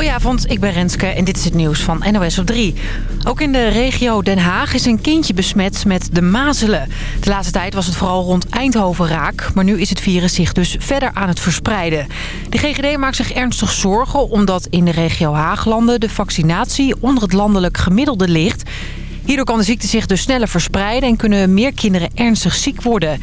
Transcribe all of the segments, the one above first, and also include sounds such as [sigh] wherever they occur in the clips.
Goedenavond, ik ben Renske en dit is het nieuws van NOS op 3. Ook in de regio Den Haag is een kindje besmet met de mazelen. De laatste tijd was het vooral rond Eindhoven raak... maar nu is het virus zich dus verder aan het verspreiden. De GGD maakt zich ernstig zorgen omdat in de regio Haaglanden... de vaccinatie onder het landelijk gemiddelde ligt... Hierdoor kan de ziekte zich dus sneller verspreiden... en kunnen meer kinderen ernstig ziek worden.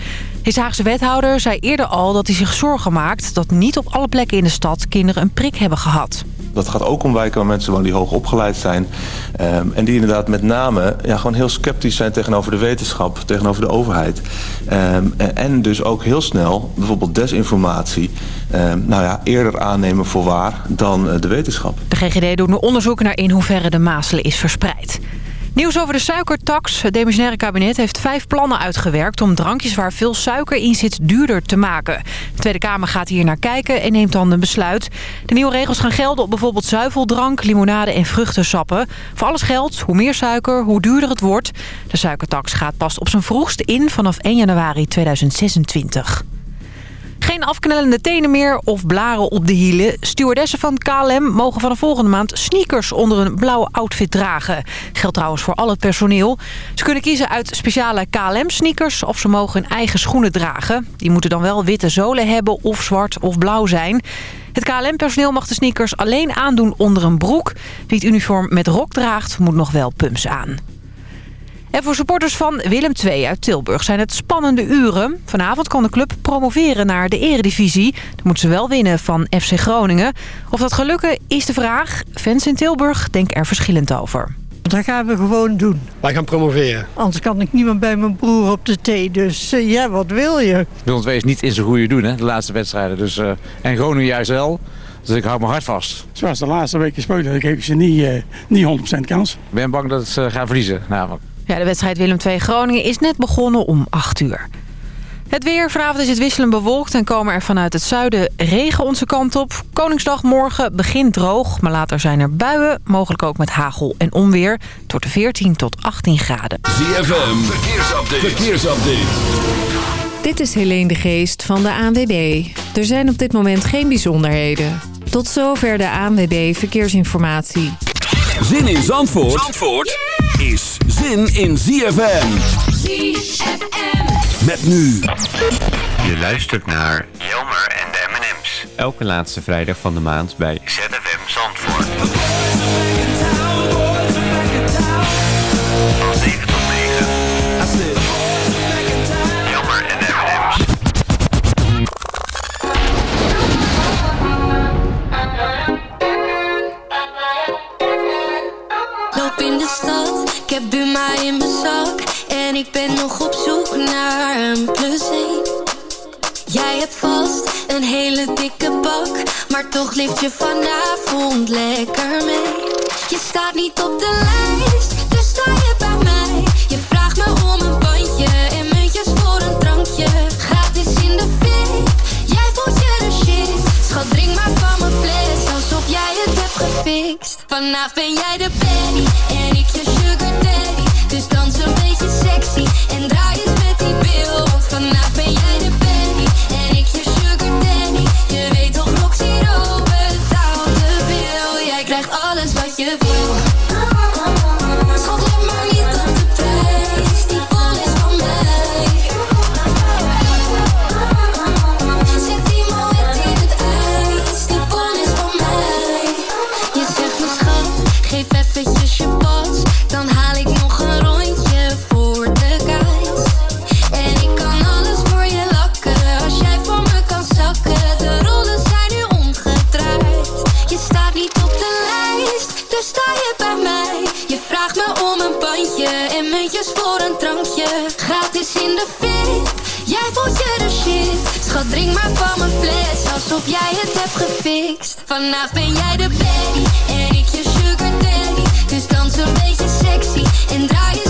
Deze Haagse wethouder zei eerder al dat hij zich zorgen maakt... dat niet op alle plekken in de stad kinderen een prik hebben gehad. Dat gaat ook om wijken waar mensen wonen die hoog opgeleid zijn. Um, en die inderdaad met name ja, gewoon heel sceptisch zijn tegenover de wetenschap, tegenover de overheid. Um, en dus ook heel snel bijvoorbeeld desinformatie um, nou ja, eerder aannemen voor waar dan uh, de wetenschap. De GGD doet nu onderzoek naar in hoeverre de mazelen is verspreid. Nieuws over de suikertax. Het demissionaire kabinet heeft vijf plannen uitgewerkt... om drankjes waar veel suiker in zit duurder te maken. De Tweede Kamer gaat hier naar kijken en neemt dan een besluit. De nieuwe regels gaan gelden op bijvoorbeeld zuiveldrank, limonade en vruchtensappen. Voor alles geldt, hoe meer suiker, hoe duurder het wordt. De suikertax gaat pas op zijn vroegst in vanaf 1 januari 2026. Geen afknellende tenen meer of blaren op de hielen. Stewardessen van KLM mogen vanaf volgende maand sneakers onder een blauwe outfit dragen. Geldt trouwens voor al het personeel. Ze kunnen kiezen uit speciale KLM-sneakers of ze mogen hun eigen schoenen dragen. Die moeten dan wel witte zolen hebben of zwart of blauw zijn. Het KLM-personeel mag de sneakers alleen aandoen onder een broek. Wie het uniform met rok draagt, moet nog wel pumps aan. En voor supporters van Willem II uit Tilburg zijn het spannende uren. Vanavond kan de club promoveren naar de eredivisie. Dan moeten ze wel winnen van FC Groningen. Of dat gelukken is de vraag. Fans in Tilburg denken er verschillend over. Dat gaan we gewoon doen. Wij gaan promoveren. Anders kan ik niet meer bij mijn broer op de thee. Dus uh, ja, wat wil je? Willem II is niet in zijn goede doen, hè, de laatste wedstrijden. Dus, uh, en Groningen juist wel. Dus ik hou mijn hart vast. Zoals de laatste weken spelen, ik geef ze niet, uh, niet 100% kans. Ik ben bang dat ze gaan verliezen. Nou, ja, de wedstrijd Willem II Groningen is net begonnen om 8 uur. Het weer. Vanavond is het wisselend bewolkt en komen er vanuit het zuiden regen onze kant op. Koningsdag morgen begint droog, maar later zijn er buien. Mogelijk ook met hagel en onweer. Tot 14 tot 18 graden. ZFM. Verkeersupdate. Verkeersupdate. Dit is Helene de Geest van de ANWB. Er zijn op dit moment geen bijzonderheden. Tot zover de ANWB Verkeersinformatie. Zin in Zandvoort? Zandvoort? Is zin in ZFM. ZFM. Met nu. Je luistert naar Jelmer en de M&M's. Elke laatste vrijdag van de maand bij ZFM Zandvoort. Buma in mijn zak. En ik ben nog op zoek naar een plus 1 Jij hebt vast een hele dikke bak Maar toch lift je vanavond lekker mee. Je staat niet op de lijst, dus sta je bij mij. Je vraagt me om een bandje en muntjes voor een drankje. Gratis in de VIP, jij voelt je de shit. Schat, drink maar van mijn fles, alsof jij het hebt gefixt. Vanavond ben jij de baby en ik je sugar daddy Dus dans een beetje sexy. En draai eens met die bil Want vanavond ben jij de baby en ik je sugar daddy. Je weet toch Roxy Rowe betaalt de Jij krijgt alles wat je wil voor een drankje. Gratis in de fit Jij voelt je de shit. Schat, drink maar van mijn fles Alsof jij het hebt gefixt. Vanavond ben jij de baby En ik je sugar daddy. Dus dans een beetje sexy En draai eens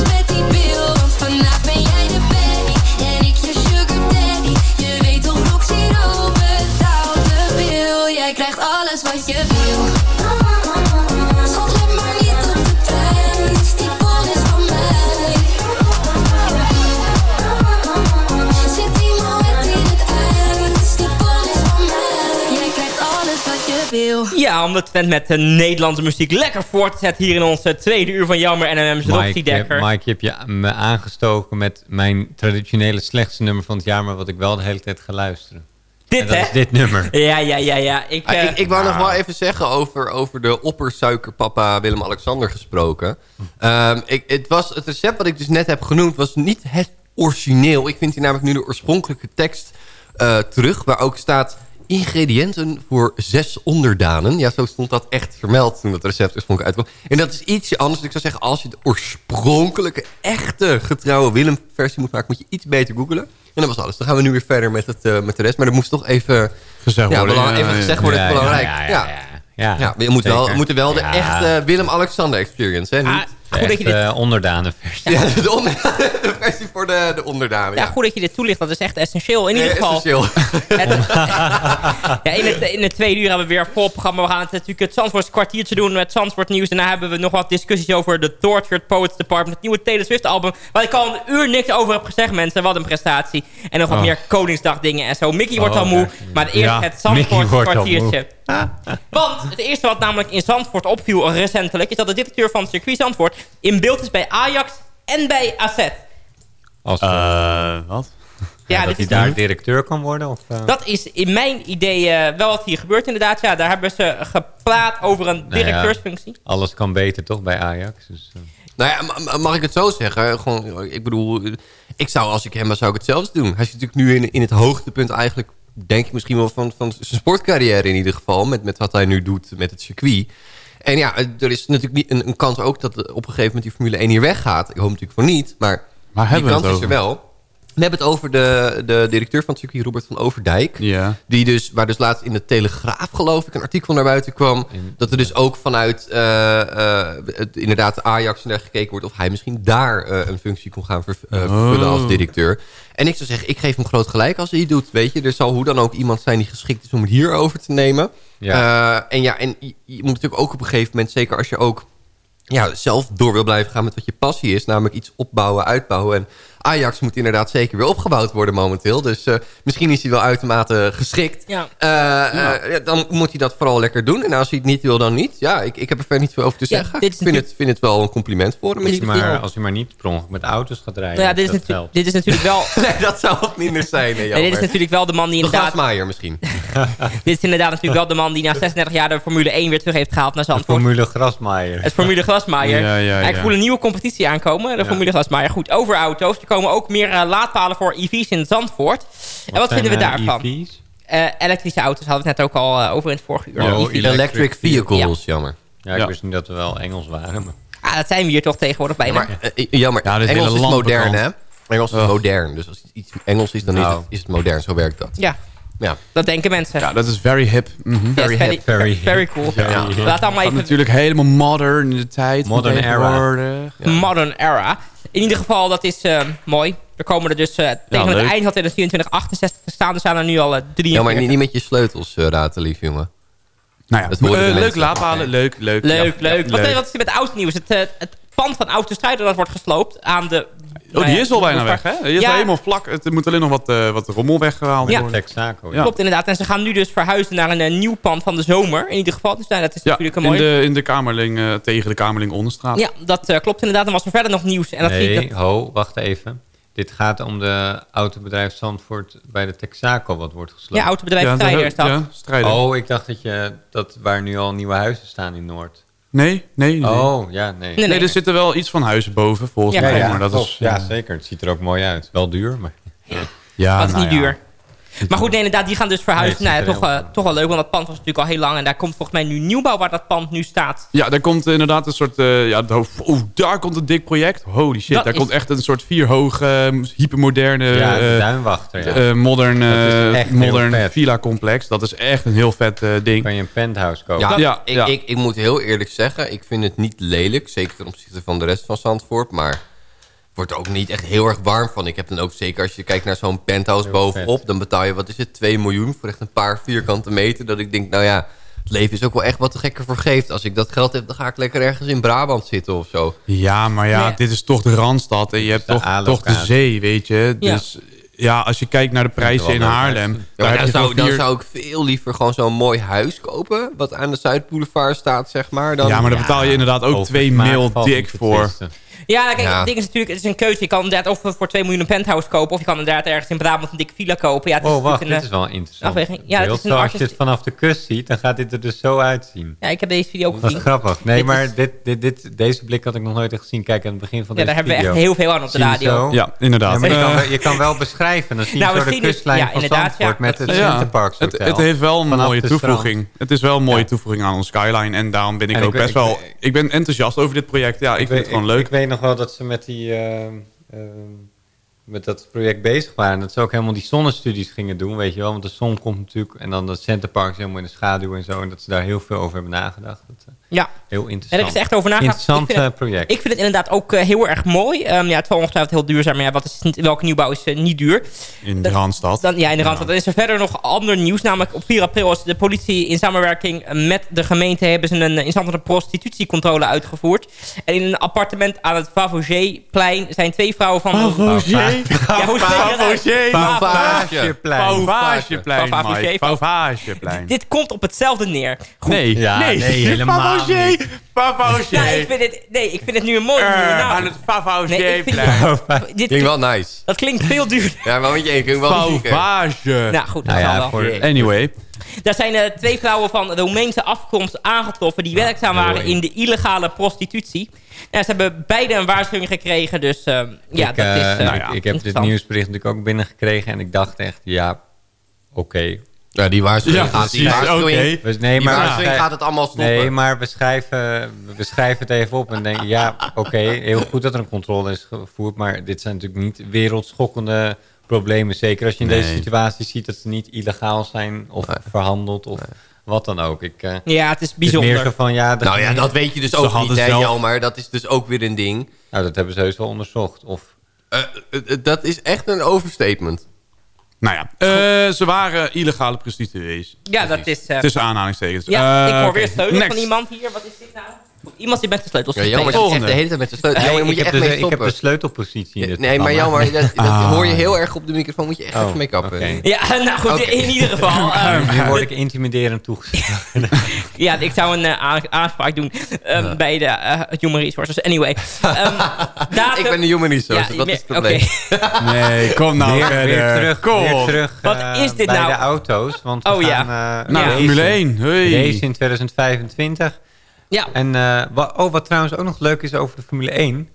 Ja, om het trend met de Nederlandse muziek lekker voort te zetten hier in onze tweede uur van Jammer NMM's Roxy Mike, je, Dekker. Mike, je hebt je me aangestoken met mijn traditionele slechtste nummer van het jaar... maar wat ik wel de hele tijd ga luisteren. Dit, En dat hè? is dit nummer. [laughs] Ja, ja, ja, ja. Ik, Ah, eh, ik, ik wou nog wel even zeggen over, over de oppersuikerpapa Willem-Alexander gesproken. Ehm, ik, het, was, het recept wat ik dus net heb genoemd was niet het origineel. Ik vind hier namelijk nu de oorspronkelijke tekst eh, terug... waar ook staat ingrediënten voor zes onderdanen. Ja, zo stond dat echt vermeld toen dat recept oorspronkelijk uitkwam. En dat is ietsje anders. Dus ik zou zeggen, als je de oorspronkelijke, echte, getrouwe Willem-versie moet maken... moet je iets beter googelen. En dat was alles. Dan gaan we nu weer verder met, het, eh, met de rest. Maar dat moest toch even, Gezegd ja, worden, ja, even gezegd worden. Ja, het is ja, belangrijk. ja, ja, ja. Ja, Ja, je moet wel, moeten wel de echte Willem-Alexander experience. Hè? ah, Niet, goed dat je dit eh, onderdanenversie. ja, de, onder, de versie voor de, de onderdanen. Ja, Ja, goed dat je dit toelicht. Dat is echt essentieel. In ieder geval, essentieel. [laughs] Het- [laughs] ja, in, het, in het tweede uur hebben we weer een vol programma. We gaan het natuurlijk het Zandvoorts kwartiertje doen met Zandvoort nieuws. Daarna hebben we nog wat discussies over de Tortured Poets Department. Het nieuwe Taylor Swift album. Waar ik al een uur niks over heb gezegd, mensen. Wat een prestatie. En nog wat Oh. meer Koningsdag dingen en zo. Mickey wordt Oh, al moe. daar- Maar eerst Ja, het Mickey Zandvoort wordt al kwartiertje. [laughs] Want het eerste wat namelijk in Zandvoort opviel recentelijk... is dat de directeur van het circuit Zandvoort in beeld is bij Ajax en bij AZ. Als, Eh, wat? Ja, dat hij daar directeur kan worden? Of, eh? Dat is in mijn idee eh, wel wat hier gebeurt inderdaad. Ja, daar hebben ze gepraat over een Nou ja. directeursfunctie. Alles kan beter toch bij Ajax? Dus, eh. Nou ja, ma- ma- mag ik het zo zeggen? Gewoon, ik bedoel, ik zou als ik hem was, zou ik hetzelfde doen. Hij is natuurlijk nu in, in het hoogtepunt eigenlijk, denk ik misschien wel van, van zijn sportcarrière in ieder geval. Met, met wat hij nu doet met het circuit. En ja, er is natuurlijk niet een, een kans ook dat op een gegeven moment die Formule 1 hier weggaat. Ik hoop natuurlijk van niet, maar Waar die kans is er wel. We hebben het over de, de directeur van het circuit, Robert van Overdijk. Ja. Die dus, waar dus laatst in de Telegraaf, geloof ik, een artikel naar buiten kwam. Dat er dus ook vanuit eh, eh, het, inderdaad Ajax naar gekeken wordt... of hij misschien daar eh, een functie kon gaan verv- vervullen als Oh. directeur. En ik zou zeggen, ik geef hem groot gelijk als hij het doet. Weet je, er zal hoe dan ook iemand zijn die geschikt is om het hier over te nemen. Ja. En ja, en je, je moet natuurlijk ook op een gegeven moment... zeker als je ook ja, zelf door wil blijven gaan met wat je passie is... namelijk iets opbouwen, uitbouwen... En Ajax moet inderdaad zeker weer opgebouwd worden momenteel. Dus eh, misschien is hij wel uitermate geschikt. Ja. Eh, eh, ja, dan moet hij dat vooral lekker doen. En als hij het niet wil, dan niet. Ja, ik, ik heb er verder niet veel over te Ja, zeggen. dit ik vind het, vind het wel een compliment voor hem. maar, als hij maar niet per ongeluk met auto's gaat rijden. Nou ja, dit is, dat helpt. dit is natuurlijk wel... [laughs] Nee, dat zou wat minder zijn. Nee, Nee, dit is natuurlijk wel de man die de inderdaad... Grasmaaier misschien. [laughs] Dit is inderdaad natuurlijk wel de man die na 36 jaar de Formule 1 weer terug heeft gehaald naar De Zandvoort. Formule Grasmaaier. Het Formule Glasmaier. Ja, ja, En ik voel een nieuwe competitie aankomen. De Formule Glasmaier. Goed, over auto's. Er komen ook meer eh, laadpalen voor EV's in Zandvoort. en wat vinden we eh, daarvan? EV's? Eh, elektrische auto's hadden we het net ook al eh, over in het vorige uur. Oh. Electric vehicles, jammer. Ja, ik Ja. wist niet dat we wel Engels waren. Maar... Ah, dat zijn we hier toch tegenwoordig Ja, bijna. maar, jammer. Ja, dit Engels is modern, hè? Engels is modern. Dus als iets Engels is, dan is, Nou. het, is het modern. Zo werkt dat. Ja, Ja. dat denken mensen. Ja, dat is very hip. Mhm. Yes, very hip, very, very very hip. cool. Ja. Laat allemaal even natuurlijk helemaal modern in de tijd. Modern era. modern era. In ieder geval, dat is eh, mooi. Er komen er dus eh, tegen het leuk. eind van 2024 68 te staan. Er staan er nu al eh, 43. Ja, maar niet, niet met je sleutels uh, raten, lief jongen. Nou ja, Dat leuk mensen. laadpalen. Leuk, leuk. Leuk, ja, leuk. ja, Wat, wat is er met oud nieuws? Het, eh, het pand van Oud dat wordt gesloopt aan de... Oh, die is al bijna weg, hè? Die is Ja. helemaal vlak. Het moet alleen nog wat, eh, wat rommel weggehaald Ja. worden. Texaco. Ja. Klopt inderdaad. En ze gaan nu dus verhuizen naar een, eh, nieuw pand van de zomer. In ieder geval. Dus nou, dat is Ja, natuurlijk een in mooi... de, in de Kamerling, eh, tegen de Kamerling Onderstraat. Ja, dat eh, klopt inderdaad. En was er verder nog nieuws. En dat Nee, ho, wacht even. Dit gaat om de autobedrijf Zandvoort bij de Texaco wat wordt gesloten. Ja, autobedrijf Ja, Strijder is dat. ja, strijder. Oh, ik dacht dat je dat waar nu al nieuwe huizen staan in Noord. Nee, nee, nee. Oh, ja, nee. Nee, Nee, er zitten wel iets van huizen boven, volgens Ja, mij. ja, maar dat is, ja, zeker. Het ziet er ook mooi uit. Wel duur, maar... Ja, dat is nou niet ja. duur. Maar goed, nee, inderdaad, die gaan dus verhuizen. Nee, nou, ja, toch, eh, toch wel leuk, want dat pand was natuurlijk al heel lang. En daar komt volgens mij nu nieuwbouw waar dat pand nu staat. Ja, daar komt inderdaad een soort... eh, ja, oh, daar komt een dik project. Holy shit, Dat daar is- komt echt een soort vierhoog, eh, hypermoderne... ja, eh, duinwachter, ja. eh, modern, eh, modern villa-complex. Dat is echt een heel vet eh, ding. kan je een penthouse kopen. Ja, Ja, ik, ja. Ik, ik moet heel eerlijk zeggen, ik vind het niet lelijk. Zeker ten opzichte van de rest van Zandvoort. Maar word er ook niet echt heel erg warm van. Ik heb dan ook zeker als je kijkt naar zo'n penthouse Heel bovenop... vet. dan betaal je, wat is het, 2 miljoen voor echt een paar vierkante meter. Dat ik denk, nou ja, het leven is ook wel echt wat de gekker voor geeft. Als ik dat geld heb, dan ga ik lekker ergens in Brabant zitten of zo. Ja, maar ja, Nee. dit is toch de Randstad. En je hebt de toch, toch de zee, weet je. Ja. Dus ja, als je kijkt naar de prijzen in Haarlem... Ja, daar maar heb dan, zou, dan vier- zou ik veel liever gewoon zo'n mooi huis kopen... wat aan de Zuidboulevard staat, zeg maar. Dan, Ja, maar daar betaal je inderdaad ook over twee smaak mil valt niet dik te voor. twisten. Ja, kijk, Ja. het ding is natuurlijk, het is een keuze. Je kan inderdaad of voor 2 miljoen een penthouse kopen... of je kan inderdaad ergens in Brabant een dikke villa kopen. Ja, het is Oh, wacht, natuurlijk dit is wel interessant. afweging. Ja, het is een als je het vanaf de kust ziet, dan gaat dit er dus zo uitzien. Ja, ik heb deze video ook Dat is gezien. grappig. Nee, Dit maar is- dit, dit, dit, deze blik had ik nog nooit gezien. Kijk, aan het begin van Ja, deze daar hebben we video. echt heel veel aan op de radio. Ja, inderdaad. Ja, maar je, kan Eh, wel, je kan wel beschrijven. Dan zie je Nou, zo de is- kustlijn ja, van inderdaad, Zandvoort ja. met het ja, Centerparks het, Hotel. het heeft wel een mooie toevoeging. Het is wel een mooie Ja. toevoeging aan onze skyline. En daarom ben ik ook best wel... Ik ben enthousiast over dit project. Ja, ik, vind het gewoon ik, leuk. Weet nog wel dat ze met die... eh, eh, met dat project bezig waren. Dat ze ook helemaal die zonnestudies gingen doen, weet je wel. Want de zon komt natuurlijk... En dan dat Centerpark is helemaal in de schaduw en zo. En dat ze daar heel veel over hebben nagedacht. Dat, eh, Ja. heel En interessant. er is echt over nagedacht. Interessant Ik vind het- eh, project. Ik vind het inderdaad ook eh, heel erg mooi. Ehm, ja, het zal ongetwijfeld heel duurzaam. Maar ja, wat is, niet- welke nieuwbouw is eh, niet duur? In de Randstad. Dan, ja, in de Randstad. Dan is er verder nog ander nieuws. Namelijk op 4 april is de politie in samenwerking met de gemeente... hebben ze een in stand prostitutiecontrole uitgevoerd. En in een appartement aan het Favogé-plein zijn twee vrouwen van... Favogé? Mike. Fauvageplein. Dit komt op hetzelfde neer. Goed. Nee, Ja, nee, nee, helemaal [laughs] Ja, ik vind het, nee, ik vind het nu een mooie nieuwe Eh, naam. aan het Nee, ik vind Favogéplein. [laughs] dit, Klinkt wel nice. dat klinkt veel duurder. Ja, maar met je één klinkt wel. Fauvage. Nou goed, dat Nou zal ja, wel. voor, Anyway. Daar zijn eh, twee vrouwen van Roemeense afkomst aangetroffen... die werkzaam waren in de illegale prostitutie. Ja, ze hebben beide een waarschuwing gekregen, dus eh, ja, ik, dat is eh, eh, nou ja, ik, ik heb dit nieuwsbericht natuurlijk ook binnengekregen. En ik dacht echt, ja, oké. Ja, die waarschuwing Ja, gaat... Die waarschuwing. Dus nee, die maar waarschuwing gaat het allemaal stoppen. Nee, maar we schrijven, we schrijven het even op en denken... ja, oké, heel goed dat er een controle is gevoerd... maar dit zijn natuurlijk niet wereldschokkende problemen. Zeker als je in deze situatie ziet dat ze niet illegaal zijn... of verhandeld of wat dan ook. Ik, eh, Ja, het is het is meer bijzonder. zo van, ja, de Nou ja, dat weet je dus ook niet, hè, zelf- Jelmer. Dat is dus ook weer een ding. nou, dat hebben ze heus wel onderzocht. Of, eh, eh, dat is echt een overstatement. Nou ja, eh, ze waren illegale prostituees. Ja, dat is... eh, Tussen aanhalingstekens. ja, Eh, ik hoor oké. weer Next. van iemand hier. Wat is dit nou? Iemand die met de sleutels Ja, echt Volgende. de hele tijd met zijn sleutel. Nee, moet ik, je heb echt de, mee ik heb stoppen. de sleutelpositie in dit Nee, maar. Jelmer, dat, dat Ah. hoor je heel erg op de microfoon. Moet je echt Oh, even mee kappen. oké. Ja, nou goed, in ieder geval. [laughs] eh, Nu word ik intimiderend toegezien. [laughs] ja, ik zou een eh, aan- aanspraak doen ehm, bij de eh, Human Resources. Anyway. ehm, [laughs] datum- Ik ben de human resources, Ja, wat meer- is het probleem? oké. Nee, kom nou weer, terug, Kom. weer terug Wat eh, is dit bij nou? de auto's. Want we Oh, ja. gaan, eh, Nou, Ja. de Formule 1. Hey. race in 2025. Ja, En eh, wa- oh, wat trouwens ook nog leuk is over de Formule 1.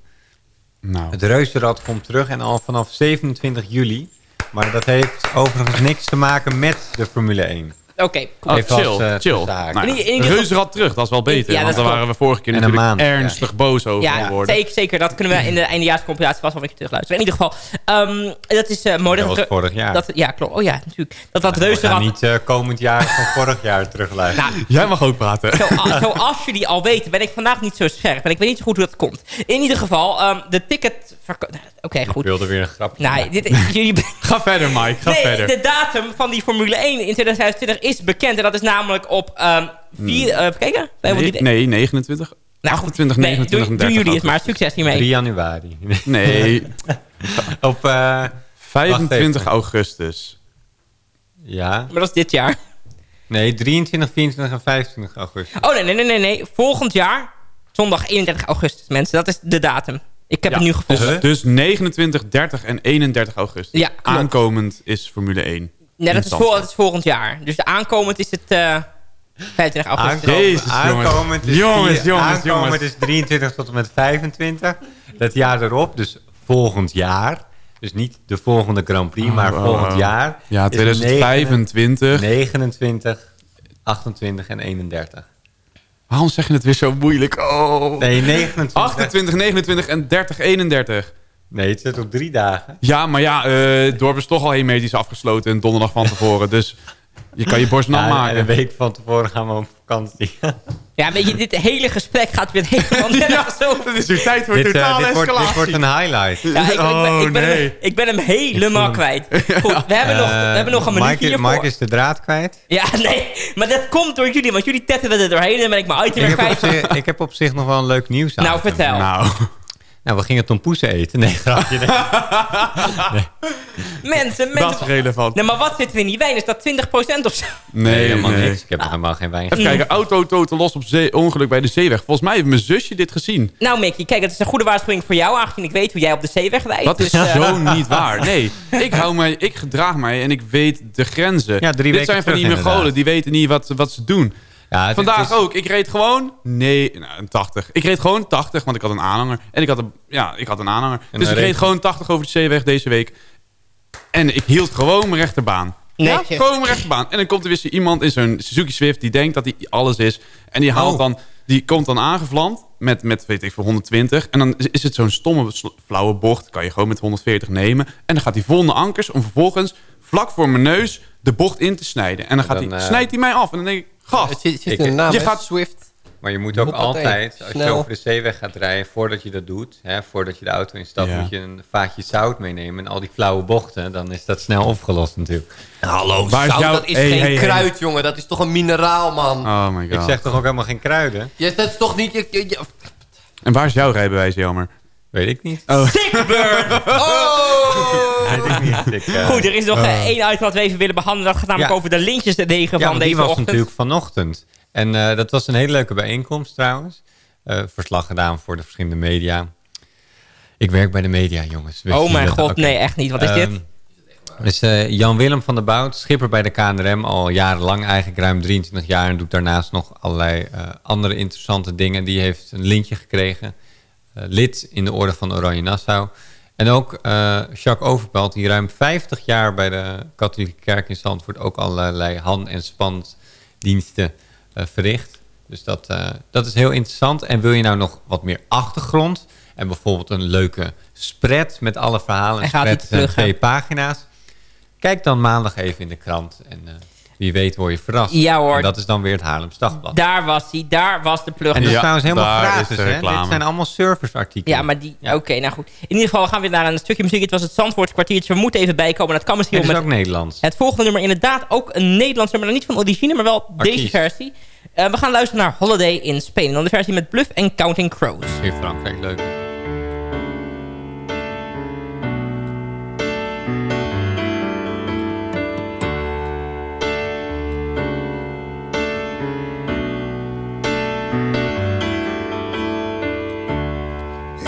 Nou, Het reuzenrad komt terug en al vanaf 27 juli. Maar dat heeft overigens niks te maken met de Formule 1. Oké. cool. oh, chill, eh, chill. Nou, In in reuzenrad terug, dat is wel beter. Ja, want daar waren we vorige keer natuurlijk maand, ernstig boos over Ja, geworden. zeker, zeker. Dat kunnen we in de eindejaarscompilatie vast wel een keer terugluisteren. In ieder geval, ehm, dat is eh mooi. Dat was vorig jaar. Dat, ja, klopt. Oh ja, natuurlijk. Dat dat reuzenrad... niet eh, komend jaar van vorig jaar terugluisteren. Nou, Jij mag ook praten. Zo, zoals jullie al weten, ben ik vandaag niet zo scherp. En ik weet niet zo goed hoe dat komt. In ieder geval, ehm, de ticket... Oké, Ik goed. wilde weer een grapje Nou, maken. dit, jullie... [laughs] Ga verder, Mike. Ga nee, verder. de datum van die Formule 1 in 2025 is bekend. En dat is namelijk op... ehm vier, eh, even kijken. Nee, die- nee, 29. Nou, goed. 28, Nee, 29 doen, en 30 doen jullie het maar. Succes hiermee. 3 januari. Nee, [laughs] Op, eh, 25 even. augustus. ja. Maar dat is dit jaar. Nee, 23, 24 en 25 augustus. Oh, nee, nee, nee, nee. nee. Volgend jaar, zondag 31 augustus, mensen. Dat is de datum. Ik heb Ja, het nu gevonden. Dus, dus 29, 30 en 31 augustus. Ja, klopt. Aankomend is Formule 1. Nee, dat is, Zandvoort. vol, dat is volgend jaar. Dus de aankomend is het eh 25 augustus. Aankomend, Jezus, aankomend is, jongens. vier- Jongens, aankomend jongens. is 23 tot en met 25. Dat jaar erop, dus volgend jaar. Dus niet de volgende Grand Prix, maar Oh, oh, volgend jaar. Ja, is 2025. 29, 28 en 31. Waarom zeg je het weer zo moeilijk? Oh. Nee, 29. 28, 29 en 30, 31. Nee, het zit op drie dagen. Ja, maar ja, eh het dorp is toch al hermetisch afgesloten en donderdag van tevoren. Dus je kan je borst nat Ja, en maken. een week van tevoren gaan we op vakantie. [laughs] Ja, weet je, dit hele gesprek gaat weer helemaal [laughs] nergens over. Dat is weer tijd voor dit, eh, totale dit, wordt, dit wordt een highlight. Ja, ik, ik ben, Oh, ik, ben hem, nee. ik ben hem helemaal kwijt. Goed, we hebben, nog, we Eh, hebben nog een minuut Mike, hiervoor. Mike is de draad kwijt. Ja, nee, maar dat komt door jullie, want jullie tetteren er doorheen en dan ben ik mijn item Ik weer heb, op kwijt. zich, ik heb op zich nog wel een leuk nieuws aan. Nou, vertel. Nou, Nou, we gingen tompoesen eten. Nee, grapje. Nee. Mensen, [laughs] mensen... Dat is relevant. Nee, maar wat zit er in die wijn? Is dat 20% of zo? Nee, helemaal nee. niks. Ik heb nog helemaal geen wijn Even kijken, auto totaal los op zee, ongeluk bij de zeeweg. Volgens mij heeft mijn zusje dit gezien. Nou, Mickey, kijk, het is een goede waarschuwing voor jou, aangezien ik weet hoe jij op de zeeweg rijdt. Dat is Dus, eh, zo [laughs] niet waar. Nee, ik, hou mij, ik gedraag mij en ik weet de grenzen. Ja, drie Dit weken zijn van die Mongolen, inderdaad. die weten niet wat, wat ze doen. Ja, het- Vandaag het is- ook. Ik reed gewoon... Nee, nou, een 80. Ik reed gewoon 80, want ik had een aanhanger. En ik had een, ja, ik had een aanhanger. En dus ik reed reed- gewoon 80 over de zeeweg deze week. En ik hield gewoon mijn rechterbaan. Ja, gewoon mijn rechterbaan. En dan komt er weer iemand in zo'n Suzuki Swift... die denkt dat hij alles is. En die haalt Oh. dan... Die komt dan aangevlamd met, met weet ik voor 120. En dan is- het zo'n stomme, flauwe bocht. Kan je gewoon met 140 nemen. En dan gaat hij vol naar ankers om vervolgens vlak voor mijn neus de bocht in te snijden. En dan, gaat dan, hij, eh, snijdt hij mij af. En dan denk ik, gast, Het zit, zit Ik- in de naam, je gaat- Swift. Maar je moet ook altijd, als je over de zeeweg gaat rijden, voordat je dat doet, hè, voordat je de auto instapt, Ja. moet je een vaatje zout meenemen. En al die flauwe bochten, dan is dat snel opgelost natuurlijk. Hallo, Waar is zout, jouw- dat is Hey, geen hey, hey. kruid, jongen. Dat is toch een mineraal, man. oh my Ik god. zeg toch ook helemaal geen kruiden? Je, dat is toch niet... Je, je- je- En waar is jouw rijbewijs, Jelmer? Weet ik niet. Sickburn! [laughs] Oh! Eh, Goed, er is nog eh, één item wat we even willen behandelen. Dat gaat namelijk Ja. over de lintjesregen ja, van want die deze was ochtend. natuurlijk vanochtend. En eh, dat was een hele leuke bijeenkomst trouwens. Eh, verslag gedaan voor de verschillende media. Ik werk bij de media, jongens. Wist Oh mijn god, nee, echt niet. Wat is Ehm, dit? Dus eh, Jan-Willem van der Bout, schipper bij de KNRM, al jarenlang eigenlijk, ruim 23 jaar. En doet daarnaast nog allerlei eh, andere interessante dingen. Die heeft een lintje gekregen. lid in de Orde van Oranje Nassau. En ook eh, Jacques Overpelt, die ruim 50 jaar bij de katholieke kerk in Zandvoort... ook allerlei hand- en spanddiensten eh, verricht. Dus dat, eh, dat is heel interessant. En wil je nou nog wat meer achtergrond... en bijvoorbeeld een leuke spread met alle verhalen... Hij gaat spread niet zijn terug, hè? twee pagina's... Kijk dan maandag even in de krant. En wie weet word je verrast. Ja, hoor. En dat is dan weer het Haarlems Dagblad. Daar was hij, daar was de plug. En dat is Ja, trouwens helemaal gratis. is Hè? Dit zijn allemaal serviceartikelen. Ja, maar die... Ja. Oké, nou goed. In ieder geval gaan we weer naar een stukje muziek. Het was het Zandvoorts kwartiertje. We moeten even bijkomen. Dat kan misschien Het wel is met ook Nederlands. het volgende nummer. Inderdaad ook een Nederlands nummer. Niet van origine, maar wel deze versie. Eh, we gaan luisteren naar Holiday in Spain. Dan de versie met Bluff en Counting Crows. In Frankrijk leuk.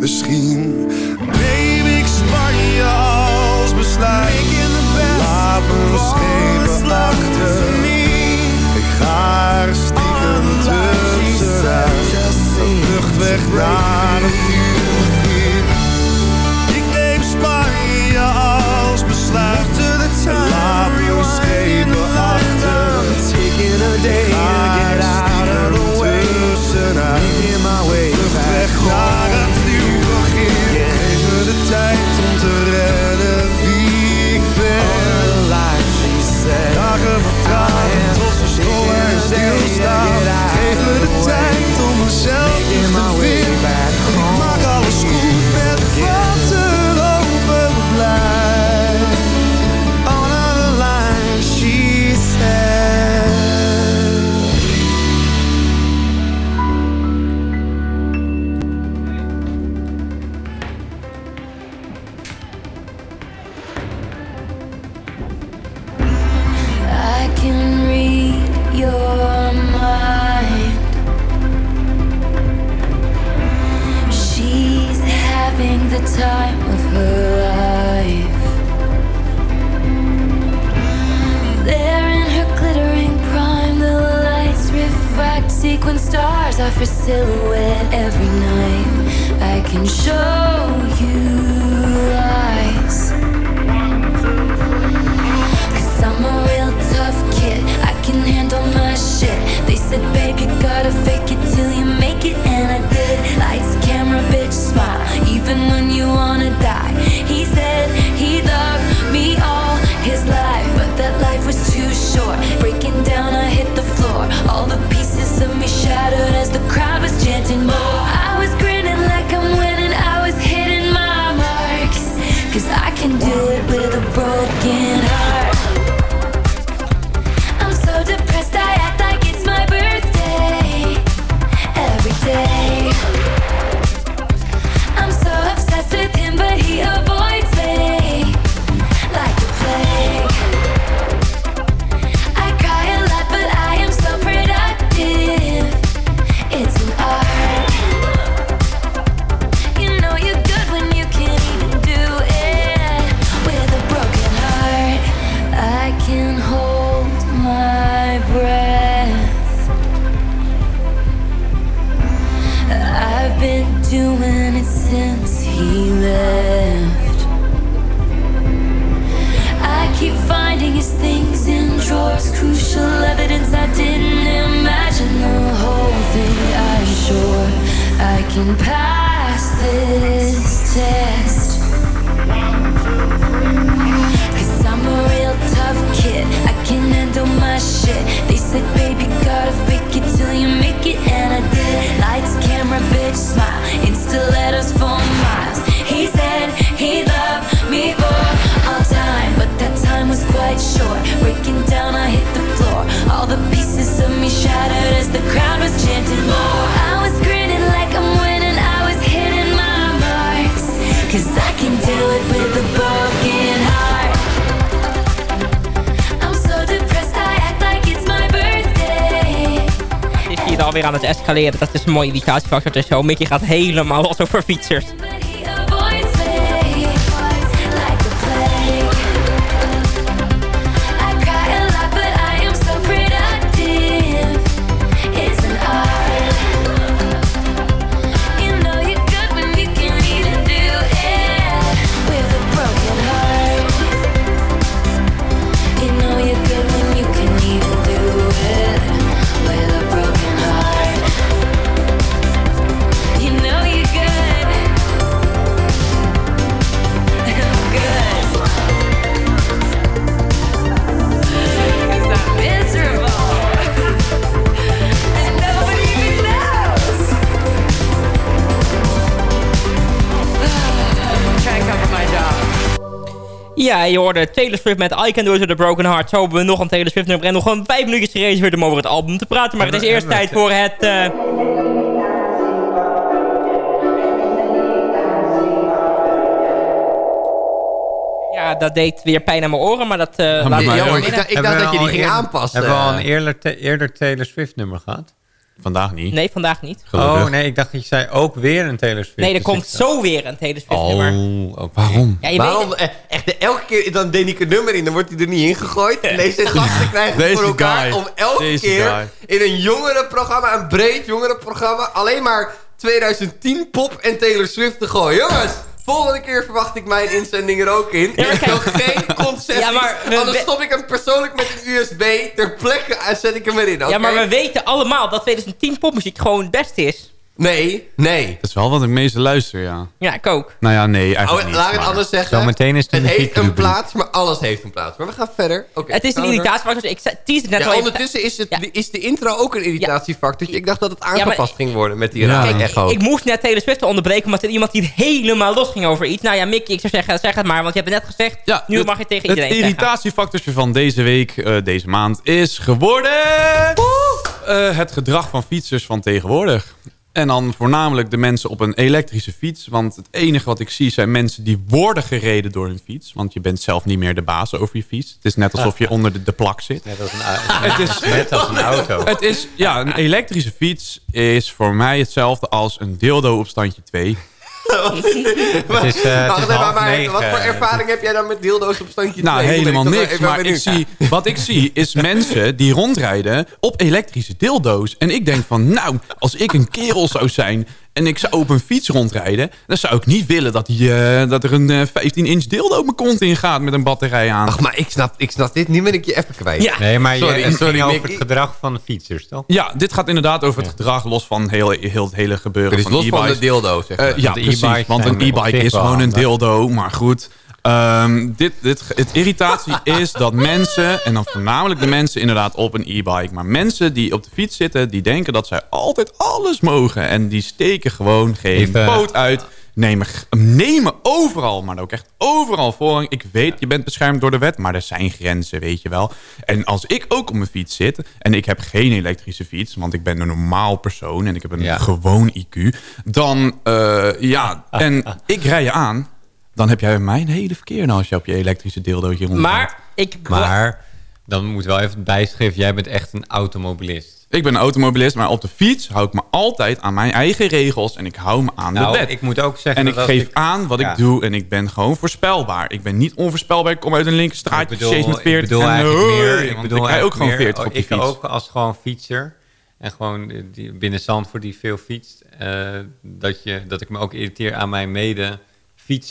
misschien. Neem ik Spanje als besluit. Laat me oh, schepen achter. Ik ga er stiekem oh, tussenuit. Een vluchtweg naar een nieuw begin. Ik neem Spanje als besluit. Laat me schepen achter. Ik ga er stiekem tussenuit. Een vluchtweg naar tijd om te redden wie ik ben. Dagen vertragen, ze verstoren en stilstaan. Geef me de tijd om mezelf te vinden. Dat is een mooie indicatie van zo, dus, oh, show. Mickey gaat helemaal los over fietsers. Ja, Je hoorde Taylor Swift met I Can Do It With A Broken Heart. Zo hebben we nog een Taylor Swift nummer en nog een vijf minuutjes gereden om over het album te praten. Maar het is eerst tijd voor het... Uh... Ja, dat deed weer pijn aan mijn oren, maar dat... Eh, laat ik, dacht, ik dacht dat je die ging aanpassen. Hebben we al een eerder, eerder Taylor Swift nummer gehad? Vandaag niet. Nee, vandaag niet. Oh nee, ik dacht dat je zei ook weer een Taylor Swift. Nee, er Dus komt zo weer een Taylor Swift nummer. Oh. Waarom? Ja, je Waarom? weet Eh, Echt, elke keer dan deed ik een nummer in, dan wordt hij er niet ingegooid. En deze [laughs] gasten krijgen het Deze voor elkaar guy. om elke Deze keer guy. in een jongerenprogramma, een breed jongerenprogramma, alleen maar 2010 pop en Taylor Swift te gooien. Jongens, volgende keer verwacht ik mijn inzending er ook in. Ja, ik wil geen concept. Ja, maar we- anders stop ik hem persoonlijk met een USB ter plekke en zet ik hem erin. Ja, maar we weten allemaal dat 2010 popmuziek gewoon het beste is. Nee, nee. Dat is wel wat ik meeste luister, ja. Ja, ik ook. Nou ja, nee, eigenlijk Oh, niet. laat ik het maar- anders zeggen. Zometeen is de het heeft een plaats, maar alles heeft een plaats. Maar we gaan verder. Oké, Het is een irritatiefactor. dus Ik zei- tease het net Ja, al ondertussen is, het, is de intro ook een irritatiefactor. Ik dacht dat het aangepast maar- ging worden met die Ja. Kijk, echo. Ik moest net Taylor Swift onderbreken, omdat er iemand die helemaal los ging over iets. Nou ja, Mickey, ik zou zeggen, zeg het maar, want je hebt het net gezegd. Ja, nu het- mag je tegen Het iedereen zeggen. irritatiefactortje van deze week, eh, deze maand, is geworden... eh, het gedrag van fietsers van tegenwoordig. En dan voornamelijk de mensen op een elektrische fiets. Want het enige wat ik zie zijn mensen die worden gereden door hun fiets. Want je bent zelf niet meer de baas over je fiets. Het is net alsof je onder de, de plak zit. Net als een, [laughs] het is net als een auto. Het is, ja, een elektrische fiets is voor mij hetzelfde als een dildo op standje 2. [laughs] Het is, Wacht het is even, half maar negen. wat voor ervaring heb jij dan met dildo's op standje Nou, helemaal ik niks. Maar ik zie, wat ik zie is mensen die rondrijden op elektrische dildo's. En ik denk van, nou, als ik een kerel zou zijn en ik zou op een fiets rondrijden... dan zou ik niet willen dat, die, eh, dat er een 15-inch dildo op mijn kont ingaat met een batterij aan. Ach, maar ik snap, ik snap dit. Nu ben ik je even kwijt. Ja. Nee, maar Sorry, je, het sorry, over Mickey. het gedrag van de fietsers, toch? Ja, dit gaat inderdaad over het gedrag los van heel, heel het hele gebeuren Dus van los van de dildo, zeg Eh, maar. ja, de precies. Want een e-bike is gewoon een dildo. Maar goed, Ehm, dit, dit, het irritatie [laughs] is dat mensen, en dan voornamelijk de mensen inderdaad op een e-bike... maar mensen die op de fiets zitten, die denken dat zij altijd alles mogen. En die steken gewoon geen Even- poot uit. Nemen, nemen overal, maar ook echt overal voorrang. Ik weet, je bent beschermd door de wet, maar er zijn grenzen, weet je wel. En als ik ook op mijn fiets zit en ik heb geen elektrische fiets... want ik ben een normaal persoon en ik heb een Ja. gewoon IQ... dan, eh, ja, en [laughs] ik rij je aan... dan heb jij mij een hele verkeerde als je op je elektrische deeldootje rondrijdt. Maar ik... Maar dan moet wel even bijschrijven, jij bent echt een automobilist. Ik ben een automobilist, maar op de fiets hou ik me altijd aan mijn eigen regels... en ik hou me aan Nou, de wet. ik moet ook zeggen En ik dat geef ik- aan wat Ja. ik doe en ik ben gewoon voorspelbaar. Ik ben niet onvoorspelbaar. Ik kom uit een linkerstraatje, Ik bedoel, chase met 40 ik bedoel en, eigenlijk eh, meer, want ik bedoel ik rij ook gewoon meer- 40 op oh, de ik fiets. ook als gewoon fietser en gewoon die, binnen Zandvoort die veel fietst, eh, dat, je, dat ik me ook irriteer aan mijn mede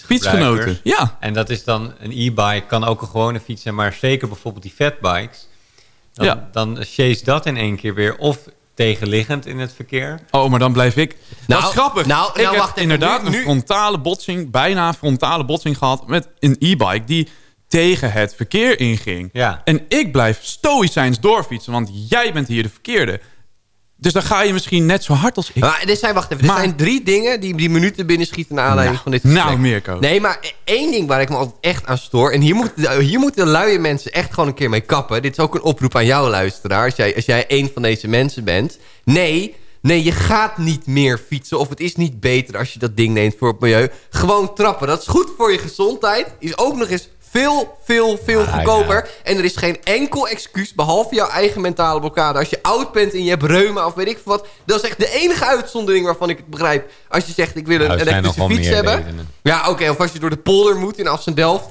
Fietsgenoten, ja. En dat is dan een e-bike, kan ook een gewone fiets zijn, maar zeker bijvoorbeeld die fatbikes. Dan, Ja. dan chase dat in één keer weer of tegenliggend in het verkeer. Oh, maar dan blijf ik... Nou, dat is grappig. nou, ik nou, heb wacht even. inderdaad Nu- een nu- frontale botsing, bijna frontale botsing gehad... met een e-bike die tegen het verkeer inging. Ja. En ik blijf stoïcijns doorfietsen, want jij bent hier de verkeerde. Dus dan ga je misschien net zo hard als ik. Maar er zijn, wacht even, er zijn drie dingen die die minuten binnenschieten naar aanleiding Nou, van dit nou. Mirko. Nee, maar één ding waar ik me altijd echt aan stoor... en hier, moet, hier moeten luie mensen echt gewoon een keer mee kappen. Dit is ook een oproep aan jou, luisteraar. Als jij, als jij één van deze mensen bent. Nee, nee, je gaat niet meer fietsen. Of het is niet beter als je dat ding neemt voor het milieu. Gewoon trappen. Dat is goed voor je gezondheid. Is ook nog eens veel, veel, veel Ah, goedkoper. En er is geen enkel excuus, behalve jouw eigen mentale blokkade. Als je oud bent en je hebt reuma of weet ik veel wat. Dat is echt de enige uitzondering waarvan ik het begrijp. Als je zegt, ik wil een Nou, elektrische fiets hebben. redenen. Ja, oké. Of als je door de polder moet in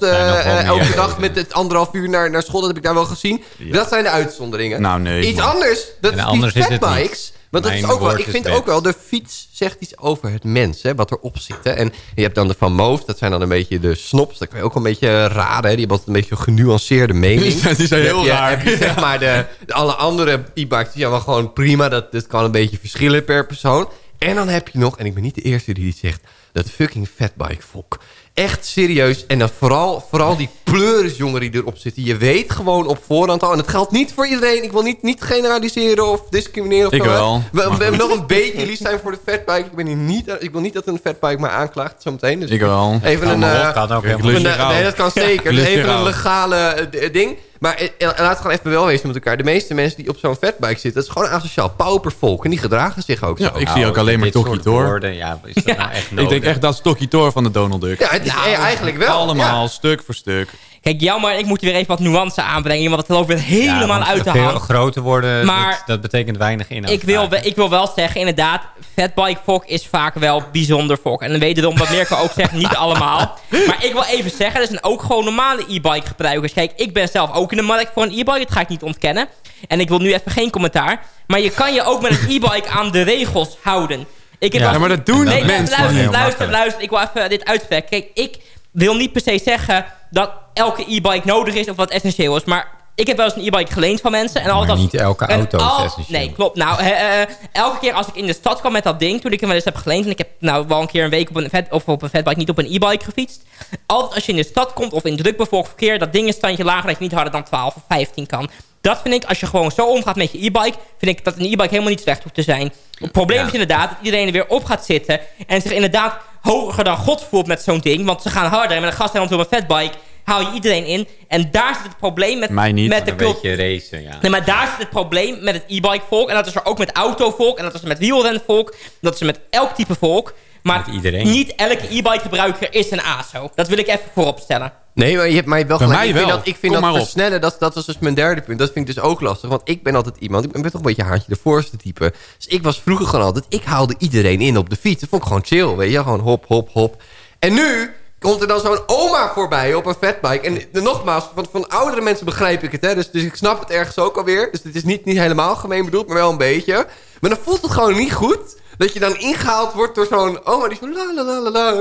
nog wel eh, elke dag redenen. met het anderhalf uur naar, naar school. Dat heb ik daar wel gezien. Dat zijn de uitzonderingen. Nou, nee, Iets anders, dat En is anders die fatbikes. Want dat is ook wel, ik vind ook wel, de fiets zegt iets over het mens, hè, wat erop zit. Hè. En je hebt dan de Van Moof, dat zijn dan een beetje de snops. Dat kan je ook wel een beetje raden. Hè. Die hebben altijd een beetje een genuanceerde mening. [laughs] Die zijn heel je, raar. Heb je, zeg maar de, de alle andere e-bikes, die zijn wel gewoon prima. Dat, dat kan een beetje verschillen per persoon. En dan heb je nog, en ik ben niet de eerste die dit zegt... dat fucking fatbike fok. Echt serieus. En dan vooral, vooral die pleurisjongeren die erop zitten. Je weet gewoon op voorhand al. En het geldt niet voor iedereen. Ik wil niet, niet generaliseren of discrimineren. Of Ik zo, wel, We, hebben nog een beetje lief zijn voor de fatbike. Ik, ben hier niet, ik wil niet dat een fatbike mij aanklaagt zometeen. Dus Ik wel. Even Ja, een... eh, dat kan ook een, eh, nee, dat kan zeker. Je Even een legale eh, d- ding. Maar eh, eh, laten we gewoon even wel wezen met elkaar. De meeste mensen die op zo'n fatbike zitten... dat is gewoon een asociaal paupervolk. En die gedragen zich ook Ja, zo. ik zie ook alleen maar Tokkie Tor. woorden, Ja, is dat nou echt Ik denk echt dat is Tokkie Tor van de Donald Duck. Ja, het Nou, eigenlijk wel. Allemaal, stuk voor stuk. Kijk, jammer, ik moet weer even wat nuance aanbrengen. Want het loopt weer helemaal Ja, uit de hand. groter worden, Maar- dat, dat betekent weinig inhoud. Ik wil, ik wil wel zeggen, inderdaad, fatbike fok is vaak wel bijzonder fok. En wederom, wat Mirko ook zegt, niet [laughs] allemaal. Maar ik wil even zeggen, er zijn ook gewoon normale e-bike gebruikers. Kijk, ik ben zelf ook in de markt voor een e-bike, dat ga ik niet ontkennen. En ik wil nu even geen commentaar. Maar je kan je ook met een e-bike aan de regels houden. Ik heb Ja, maar dat doen nee, mensen Luister, luister, luister. Ik wil even dit uitspreken. Kijk, ik wil niet per se zeggen dat elke e-bike nodig is of wat essentieel is. Maar ik heb wel eens een e-bike geleend van mensen. En altijd niet elke auto is essentieel. Nee, klopt. Nou, eh, eh, elke keer als ik in de stad kwam met dat ding, toen ik hem wel eens heb geleend, en ik heb nou wel een keer een week op een, vet, of op een fatbike, niet op een e-bike gefietst. Altijd als je in de stad komt of in druk bevolkt verkeer, dat ding een standje lager dat je niet harder dan 12 of 15 kan. Dat vind ik, als je gewoon zo omgaat met je e-bike, vind ik dat een e-bike helemaal niet slecht hoeft te zijn. Het probleem Ja. is inderdaad dat iedereen er weer op gaat zitten en zich inderdaad hoger dan God voelt met zo'n ding. Want ze gaan harder en met een gast op een fatbike haal je iedereen in. En daar zit het probleem met, Mij niet. met de een beetje racen, ja. Nee, maar daar zit het probleem met het e-bike volk. En dat is er ook met autovolk. En dat is er met wielrenvolk. Dat is er met elk type volk. Maar niet elke e-bike gebruiker is een ASO. Dat wil ik even voorop stellen. Nee, maar je hebt mij wel gelijk. mij ik vind wel. dat, ik vind Kom dat versnellen, dat, dat was dus mijn derde punt. Dat vind ik dus ook lastig. Want ik ben altijd iemand, ik ben toch een beetje haantje de voorste type. Dus ik was vroeger gewoon altijd, ik haalde iedereen in op de fiets. Dat vond ik gewoon chill, weet je. Gewoon hop, hop, hop. En nu komt er dan zo'n oma voorbij op een fatbike. En nogmaals, van, van oudere mensen begrijp ik het. Hè? Dus, dus ik snap het ergens ook alweer. Dus het is niet, niet helemaal gemeen bedoeld, maar wel een beetje. Maar dan voelt het gewoon niet goed... Dat je dan ingehaald wordt door zo'n oma die zo la la la la la.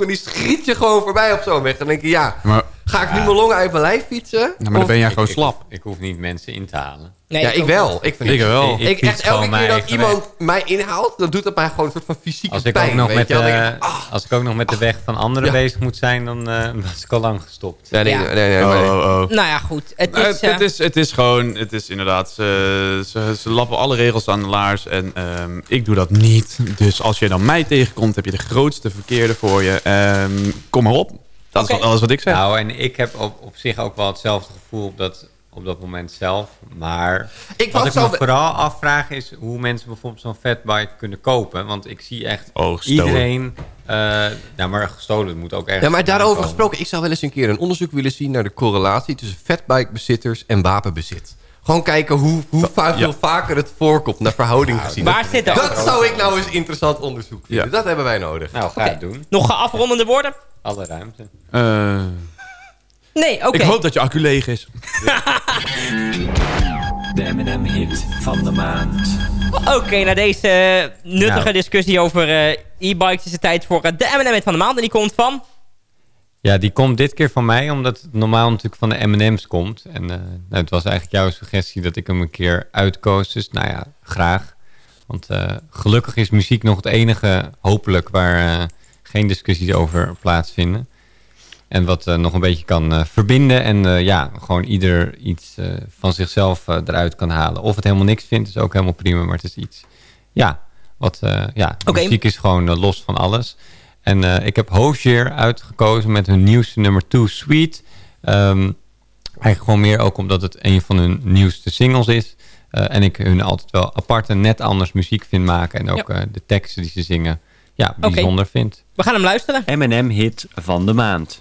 En die schiet je gewoon voorbij op zo'n weg. Dan denk je, ja, Maar, ga ik nu mijn longen uit mijn lijf fietsen? nou, maar dan ben jij gewoon ik- slap. Ik, hoef niet mensen in te halen. Nee, ja, ik wel. niet. Ik, vind Ik wel. Ik- echt elke keer dat iemand mij inhaalt, dan doet dat mij gewoon een soort van fysieke Als ik, pijn. ook nog met, eh, ik, ah. als ik ook nog met de weg van anderen Ja. bezig moet zijn, dan eh, [laughs] was ik al lang gestopt. Ja, nee, Ja. nee, nee, nee, Oh, oh, oh. Nou ja, goed. Het is... het, eh, het, is, het is gewoon, het is inderdaad, ze, ze, ze lappen alle regels aan de laars en ehm, ik doe dat niet. Dus als je dan mij tegenkomt, heb je de grootste verkeerde voor je. Ehm, kom maar op. Dat is wel alles wat ik zeg. Nou, en ik heb op, op zich ook wel hetzelfde gevoel dat, op dat moment zelf. Maar Ik wat was ik zo- me vooral afvraag is hoe mensen bijvoorbeeld zo'n fatbike kunnen kopen. Want ik zie echt Oh, iedereen... eh nou, maar gestolen moet ook ergens Ja, maar daarover komen. gesproken, ik zou wel eens een keer een onderzoek willen zien naar de correlatie tussen fatbike-bezitters en wapenbezit. Gewoon kijken hoe, hoe vaak, ja. veel vaker het voorkomt, naar verhouding gezien. waar zit er dat zou ik nou eens interessant onderzoek vinden. Ja. Dat hebben wij nodig. Nou, ga Oké. het doen. Nog afrondende woorden? Alle ruimte. Eh, Nee, oké. Ik hoop dat je accu leeg is. [laughs] De M&M hit van de maand. Oké, na deze eh, nuttige Nou. discussie over eh, e-bikes is het tijd voor eh, de M&M van de maand. En die komt van... Ja, die komt dit keer van mij, omdat het normaal natuurlijk van de M&M's komt. En eh, nou, het was eigenlijk jouw suggestie dat ik hem een keer uitkoos. Dus nou ja, graag. Want eh, gelukkig is muziek nog het enige, hopelijk, waar geen discussies over plaatsvinden. En wat eh, nog een beetje kan eh, verbinden. En eh, ja, gewoon ieder iets van zichzelf eruit kan halen. Of het helemaal niks vindt, is ook helemaal prima. Maar het is iets, ja, wat, ja, Oké. muziek is gewoon los van alles. En ik heb Hozier uitgekozen met hun nieuwste nummer 2, Sweet. Ehm, eigenlijk gewoon meer ook omdat het een van hun nieuwste singles is. En ik hun altijd wel apart en net anders muziek vind maken. En ook Ja. de teksten die ze zingen, ja, bijzonder vind. We gaan hem luisteren. M&M hit van de maand.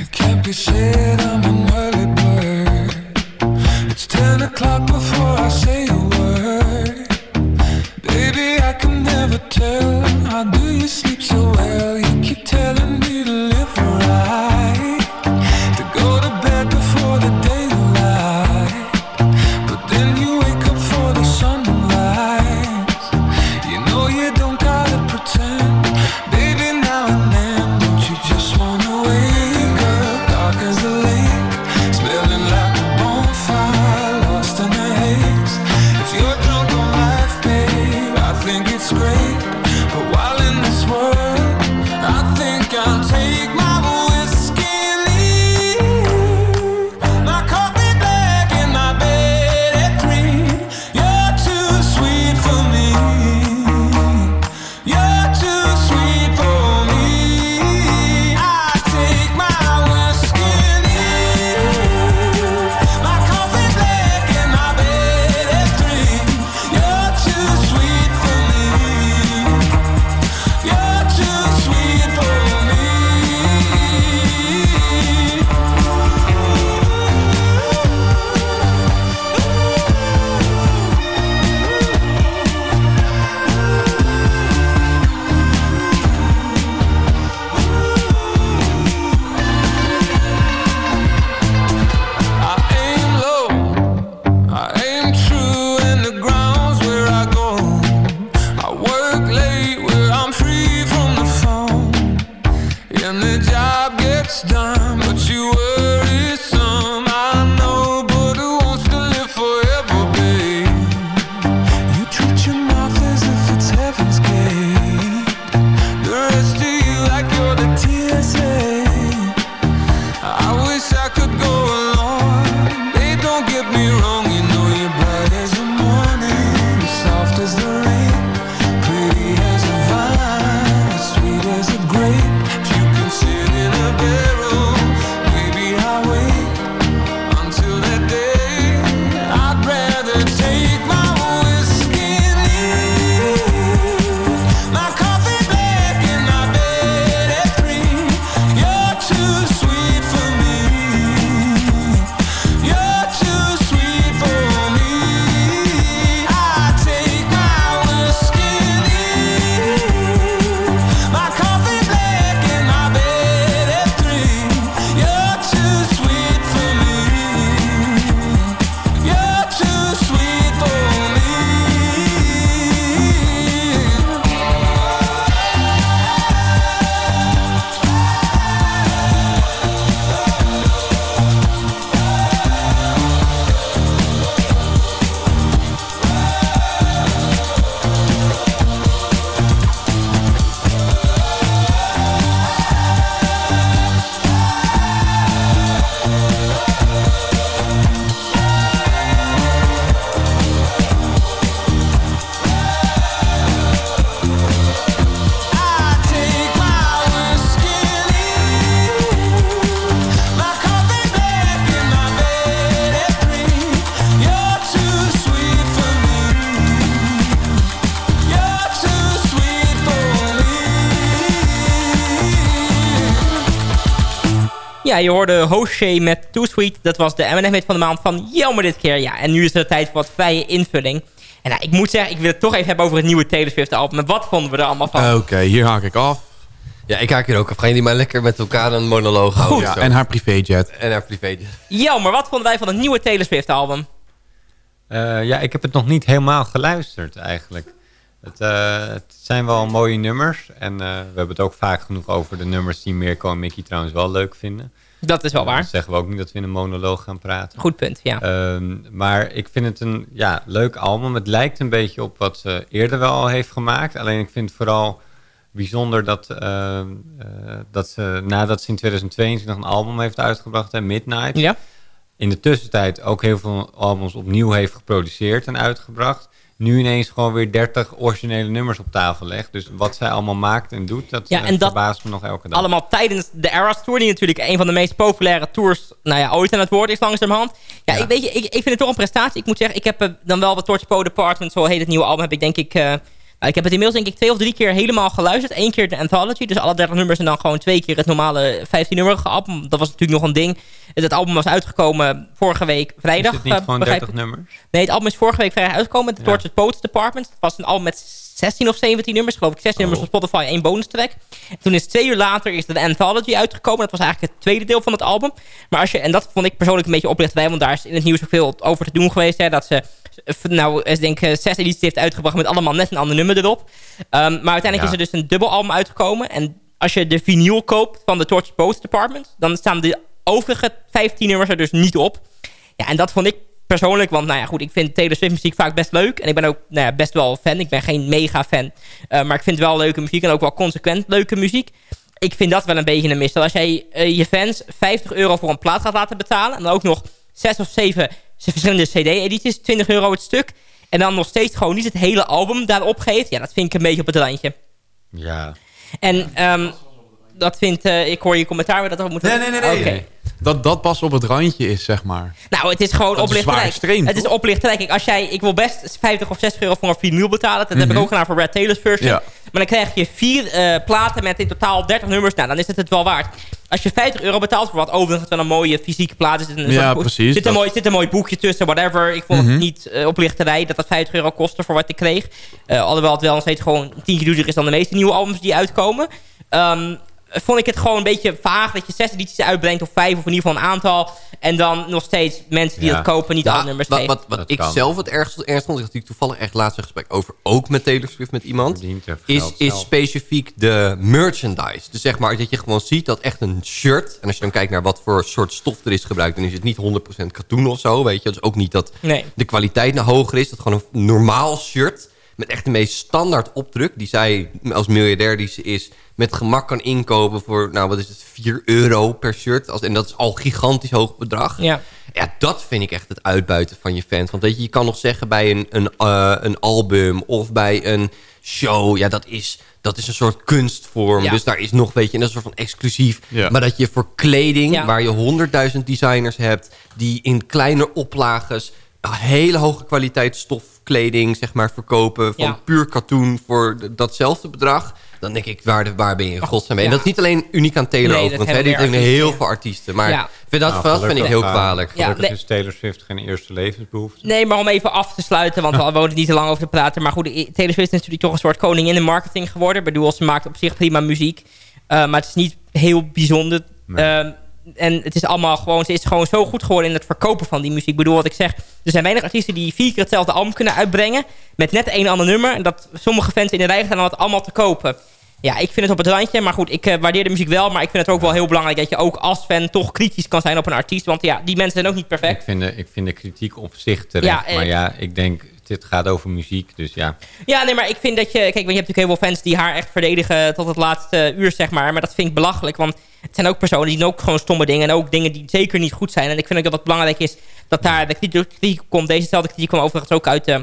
It can't be said I'm an early bird. It's ten o'clock before I say tell. How do you sleep so well? Ja, je hoorde Hooshay met Too Sweet. Dat was de M&M-hit van de maand van Jelmer dit keer. Ja, en nu is het tijd voor wat vrije invulling. En nou, ik moet zeggen, ik wil het toch even hebben over het nieuwe Taylor Swift album. Maar wat vonden we er allemaal van? Oké, hier haak ik af. Ja, ik haak hier ook af. Gaan jullie maar lekker met elkaar een monoloog houden? Ja, en haar privéjet. En haar privéjet. Jelmer, wat vonden wij van het nieuwe Taylor Swift album? Eh, ja, ik heb het nog niet helemaal geluisterd eigenlijk. Het, eh, het zijn wel mooie nummers. En eh, we hebben het ook vaak genoeg over de nummers die Mirko en Mickey trouwens wel leuk vinden. Dat is wel waar. Dan zeggen we ook niet dat we in een monoloog gaan praten. Goed punt, ja. Ehm, maar ik vind het een ja, leuk album. Het lijkt een beetje op wat ze eerder wel al heeft gemaakt. Alleen ik vind het vooral bijzonder dat, ehm, eh, dat ze nadat ze in 2022 een album heeft uitgebracht, hè, Midnight. Ja. In de tussentijd ook heel veel albums opnieuw heeft geproduceerd en uitgebracht. Nu ineens gewoon weer 30 originele nummers op tafel legt. Dus wat zij allemaal maakt en doet, dat, Ja, eh, en dat verbaast me nog elke dag. Allemaal tijdens de Eras Tour, die natuurlijk een van de meest populaire tours nou ja, ooit aan het woord is langzamerhand. Ja, Ik, weet je, ik, ik vind het toch een prestatie. Ik moet zeggen, ik heb eh, dan wel wat Torch Po Department, zo heet het nieuwe album, heb ik denk ik... eh, ik heb het inmiddels denk ik twee of drie keer helemaal geluisterd. Eén keer de Anthology, dus alle 30 nummers en dan gewoon twee keer het normale 15-nummerige album. Dat was natuurlijk nog een ding. Het album was uitgekomen vorige week vrijdag. Is het niet eh, gewoon begrijp 30 ik. nummers? Nee, het album is vorige week vrijdag uitgekomen. Het Tortured Poets Department. Het was een album met 16 of 17 nummers. Geloof ik 16 nummers op Spotify één bonus track. En toen is twee uur later is de Anthology uitgekomen. Dat was eigenlijk het tweede deel van het album. Maar als je, en dat vond ik persoonlijk een beetje oplichterij. Want daar is in het nieuws ook veel over te doen geweest. Hè, dat ze nou, ik denk eh, zes edities heeft uitgebracht met allemaal net een ander nummer erop. Ehm, maar uiteindelijk Ja. is er dus een dubbel album uitgekomen. En als je de vinyl koopt van de Tortured Poets Department... dan staan de overige 15 nummers er dus niet op. Ja, en dat vond ik persoonlijk, want nou ja, goed, ik vind Taylor Swift muziek vaak best leuk. En ik ben ook nou ja, best wel fan. Ik ben geen mega fan. eh, maar ik vind wel leuke muziek en ook wel consequent leuke muziek. Ik vind dat wel een beetje een mistel. Als jij eh, je fans 50 euro voor een plaat gaat laten betalen... en dan ook nog zes of zeven verschillende cd-edities, 20 euro het stuk... en dan nog steeds gewoon niet het hele album daarop geeft... ja, dat vind ik een beetje op het randje. Ja. En ehm, dat vindt... eh, ik hoor je commentaar weer dat we moeten... Nee, nee, nee. nee. Oké. Dat dat pas op het randje is, zeg maar. Nou, het is gewoon Dat is zwaar oplichterij. extreem, Het is toch? oplichterij. Kijk, als jij, ik wil best 50 of 60 euro voor een vinyl betalen. Dat heb ik Mhm. ook gedaan voor Red Taylor's version. Ja. Maar dan krijg je vier eh, platen met in totaal 30 nummers. Nou, dan is het het wel waard. Als je 50 euro betaalt voor wat overigens wel een mooie fysieke plaat is. Ja, soort precies, Zit een, mooi, zit een mooi boekje tussen, whatever. Ik vond Mhm. het niet eh, oplichterij dat dat 50 euro kostte voor wat ik kreeg. Eh, alhoewel het wel nog steeds gewoon een tientje duurder is dan de meeste nieuwe albums die uitkomen. Ehm, vond ik het gewoon een beetje vaag dat je zes edities uitbrengt of vijf of in ieder geval een aantal. En dan nog steeds mensen die Ja. dat kopen niet Ja, alle nummers wat, geven. wat, wat ik kan. zelf het ergst, ergst vond, ik had natuurlijk toevallig echt laatst een gesprek over, ook met Taylor Swift met iemand, is, is specifiek de merchandise. Dus zeg maar dat je gewoon ziet dat echt een shirt, en als je dan kijkt naar wat voor soort stof er is gebruikt, dan is het niet 100% katoen of zo, weet je. Dus ook niet dat Nee. de kwaliteit naar hoger is, dat gewoon een normaal shirt met echt de meest standaard opdruk, die zij als miljardair die ze is, met gemak kan inkopen voor, nou wat is het, 4 euro per shirt. Als, en dat is al gigantisch hoog bedrag. Ja. Ja, dat vind ik echt het uitbuiten van je fans. Want weet je, je kan nog zeggen bij een, een, eh, een album of bij een show... ja, dat is, dat is een soort kunstvorm. Ja. Dus daar is nog, weet je, en dat is een soort van exclusief. Ja. Maar dat je voor kleding, Ja. waar je honderdduizend designers hebt... die in kleine oplages een hele hoge kwaliteit stofkleding, zeg maar, verkopen... van Ja. puur katoen voor datzelfde bedrag... dan denk ik, waar, de, waar ben je in godsnaam mee? En ja. dat is niet alleen uniek aan Taylor Nee, dat doen heel veel artiesten. Maar vind dat, Nou, vind ik heel eh, kwalijk. Ja, Gelukkig nee. is Taylor Swift geen eerste levensbehoefte. Nee, maar om even af te sluiten, want we [laughs] wonen niet te lang over te praten. Maar goed, Taylor Swift is natuurlijk toch een soort koning in de marketing geworden. Ik bedoel, ze maakt op zich prima muziek. Uh, maar het is niet heel bijzonder. Nee. Um, en het is allemaal gewoon, ze is gewoon zo goed geworden in het verkopen van die muziek. Ik bedoel, wat ik zeg, er zijn weinig artiesten die vier keer hetzelfde album kunnen uitbrengen. Met net één ander nummer. En dat sommige fans in de rij staan om het allemaal te kopen. Ja, ik vind het op het randje. Maar goed, ik uh, waardeer de muziek wel. Maar ik vind het ook wel heel belangrijk dat je ook als fan toch kritisch kan zijn op een artiest. Want ja, die mensen zijn ook niet perfect. Ik vind de, ik vind de kritiek op zich terecht. Ja, eh, maar ja, ik denk, dit gaat over muziek. Dus ja. Ja, nee, maar ik vind dat je... Kijk, je hebt natuurlijk heel veel fans die haar echt verdedigen tot het laatste uur, zeg maar. Maar dat vind ik belachelijk, want het zijn ook personen die doen ook gewoon stomme dingen. En ook dingen die zeker niet goed zijn. En ik vind ook dat het belangrijk is dat daar de kritiek komt. Dezezelfde kritiek kwam overigens ook uit... Uh,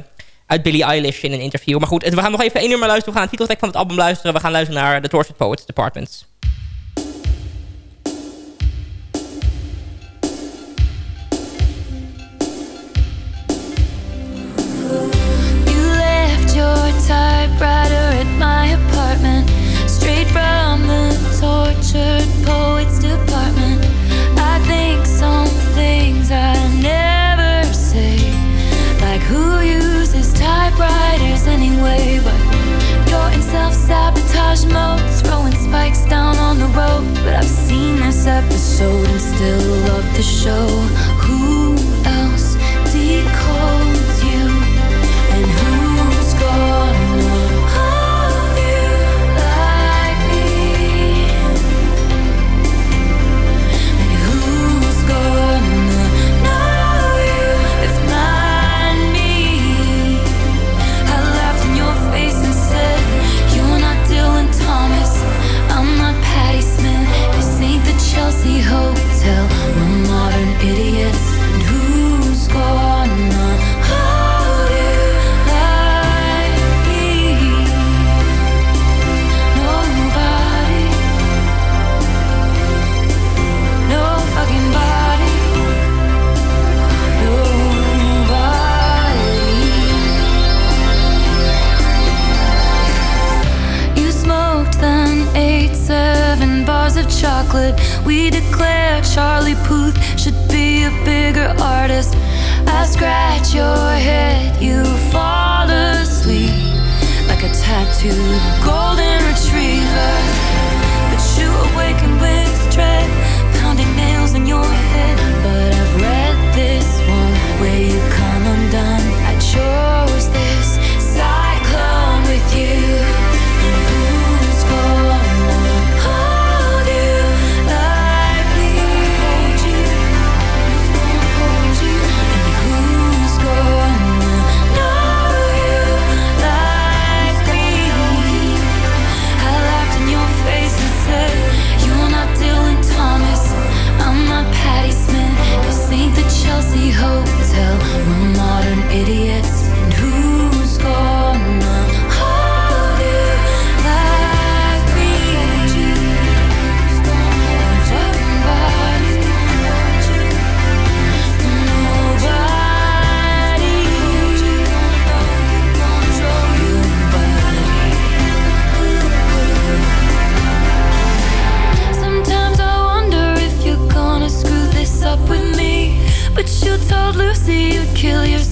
uit Billie Eilish in een interview. Maar goed, we gaan nog even één nummer luisteren. We gaan het titeltrack van het album luisteren. We gaan luisteren naar The Tortured Poets your typewriter at my apartment, straight from the tortured poets department. I think some things I never say, like who uses typewriters anyway. But you're in self sabotage mode, throwing spikes down on the road. But I've seen this episode and still love the show. Who?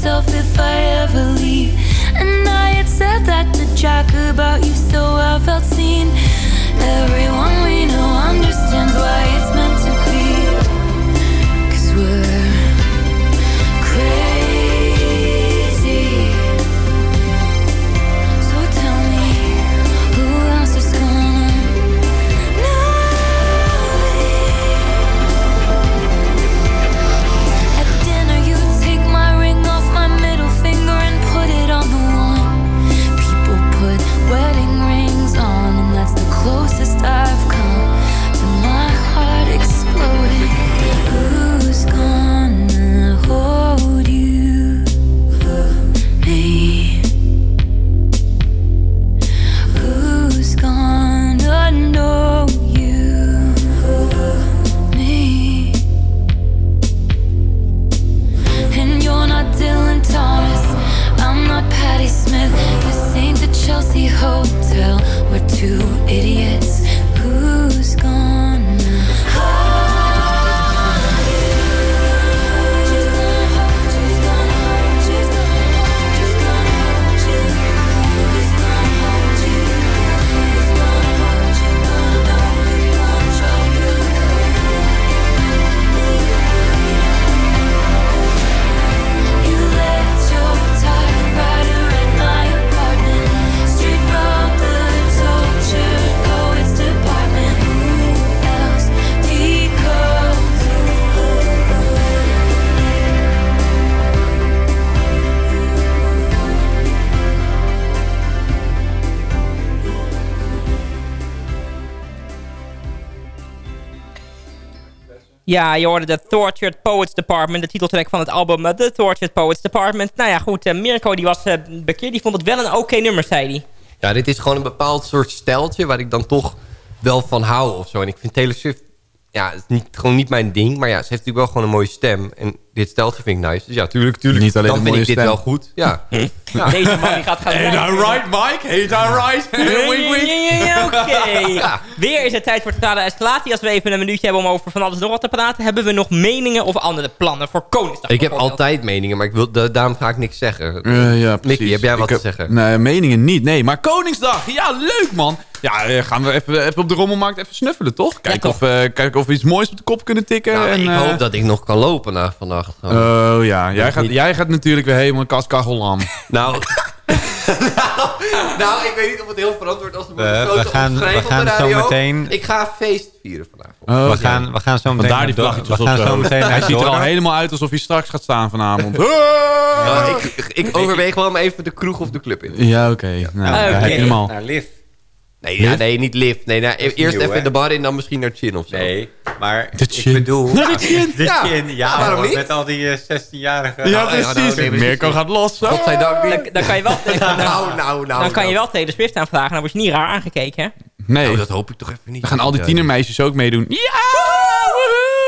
Yourself if I ever leave. And I had said that to Jack about you, so I felt seen. Everyone we know understands Ja, je hoorde de Tortured Poets Department, de titeltrack van het album eh, The Tortured Poets Department. Nou ja, goed, eh, Mirko die was eh, bekeerd, die vond het wel een oké nummer, zei hij. Ja, dit is gewoon een bepaald soort steltje waar ik dan toch wel van hou of zo. En ik vind Taylor Swift, ja, het is niet, gewoon niet mijn ding. Maar ja, ze heeft natuurlijk wel gewoon een mooie stem. En dit steltje vind ik nice. Dus ja, tuurlijk, tuurlijk. Niet alleen dan vind ik dit stem. wel goed. Ja. [laughs] ja. Deze man die gaat gaan... [laughs] Hey, daar right, Mike? Hey, daar right? wink, wink. Oké. [laughs] Weer is het tijd voor totale escalatie. Als we even een minuutje hebben om over van alles nog wat te praten... hebben we nog meningen of andere plannen voor Koningsdag? Ik heb altijd meningen, maar ik wil, da- daarom ga ik niks zeggen. Eh, ja, precies. Mickey, heb jij wat Ik te heb- zeggen? Nee, meningen niet. Nee, maar Koningsdag. Ja, leuk man. Ja, eh, gaan we even, even op de rommelmarkt even snuffelen, toch? Kijken, toch. of, eh, kijken of we iets moois op de kop kunnen tikken. Nou, en, ik eh, hoop dat ik nog kan lopen na vannacht. Oh ja, jij gaat, niet. jij gaat natuurlijk weer helemaal kaskachel aan. [laughs] Nou, nou, ik weet niet of het heel verantwoord als We- we gaan- we op de gaan zo meteen- Ik ga feest vieren vanavond. Oh, we, gaan, we gaan zo meteen Vandaar naar die vlaggetjes We gaan zo meteen Hij ziet er al helemaal uit alsof hij straks gaat staan vanavond. [laughs] Nou, ik, ik overweeg wel om even de kroeg of de club in te Ja, oké. Nou, daar heb je hem al. Naar Liv. Nee, ja, nee, niet lift. Nee, nou, eerst nieuw, even hè? de bar in, dan misschien naar Chin of zo. Nee, maar De ik chin. bedoel... Naar de chin. De Ja, chin, ja, waarom hoor, niet? Met al die eh, 16-jarigen. Ja, nou, precies. nou, nee, precies. Mirko gaat los. zo. Godzijdank niet. Dan, dan kan je wel, [laughs] Nou, nou, nou. dan kan je nou. wel Taylor Swift aanvragen. Dan word je niet raar aangekeken, hè? Nee, Nou, dat hoop ik toch even niet. dan gaan al die tienermeisjes ook meedoen. Ja!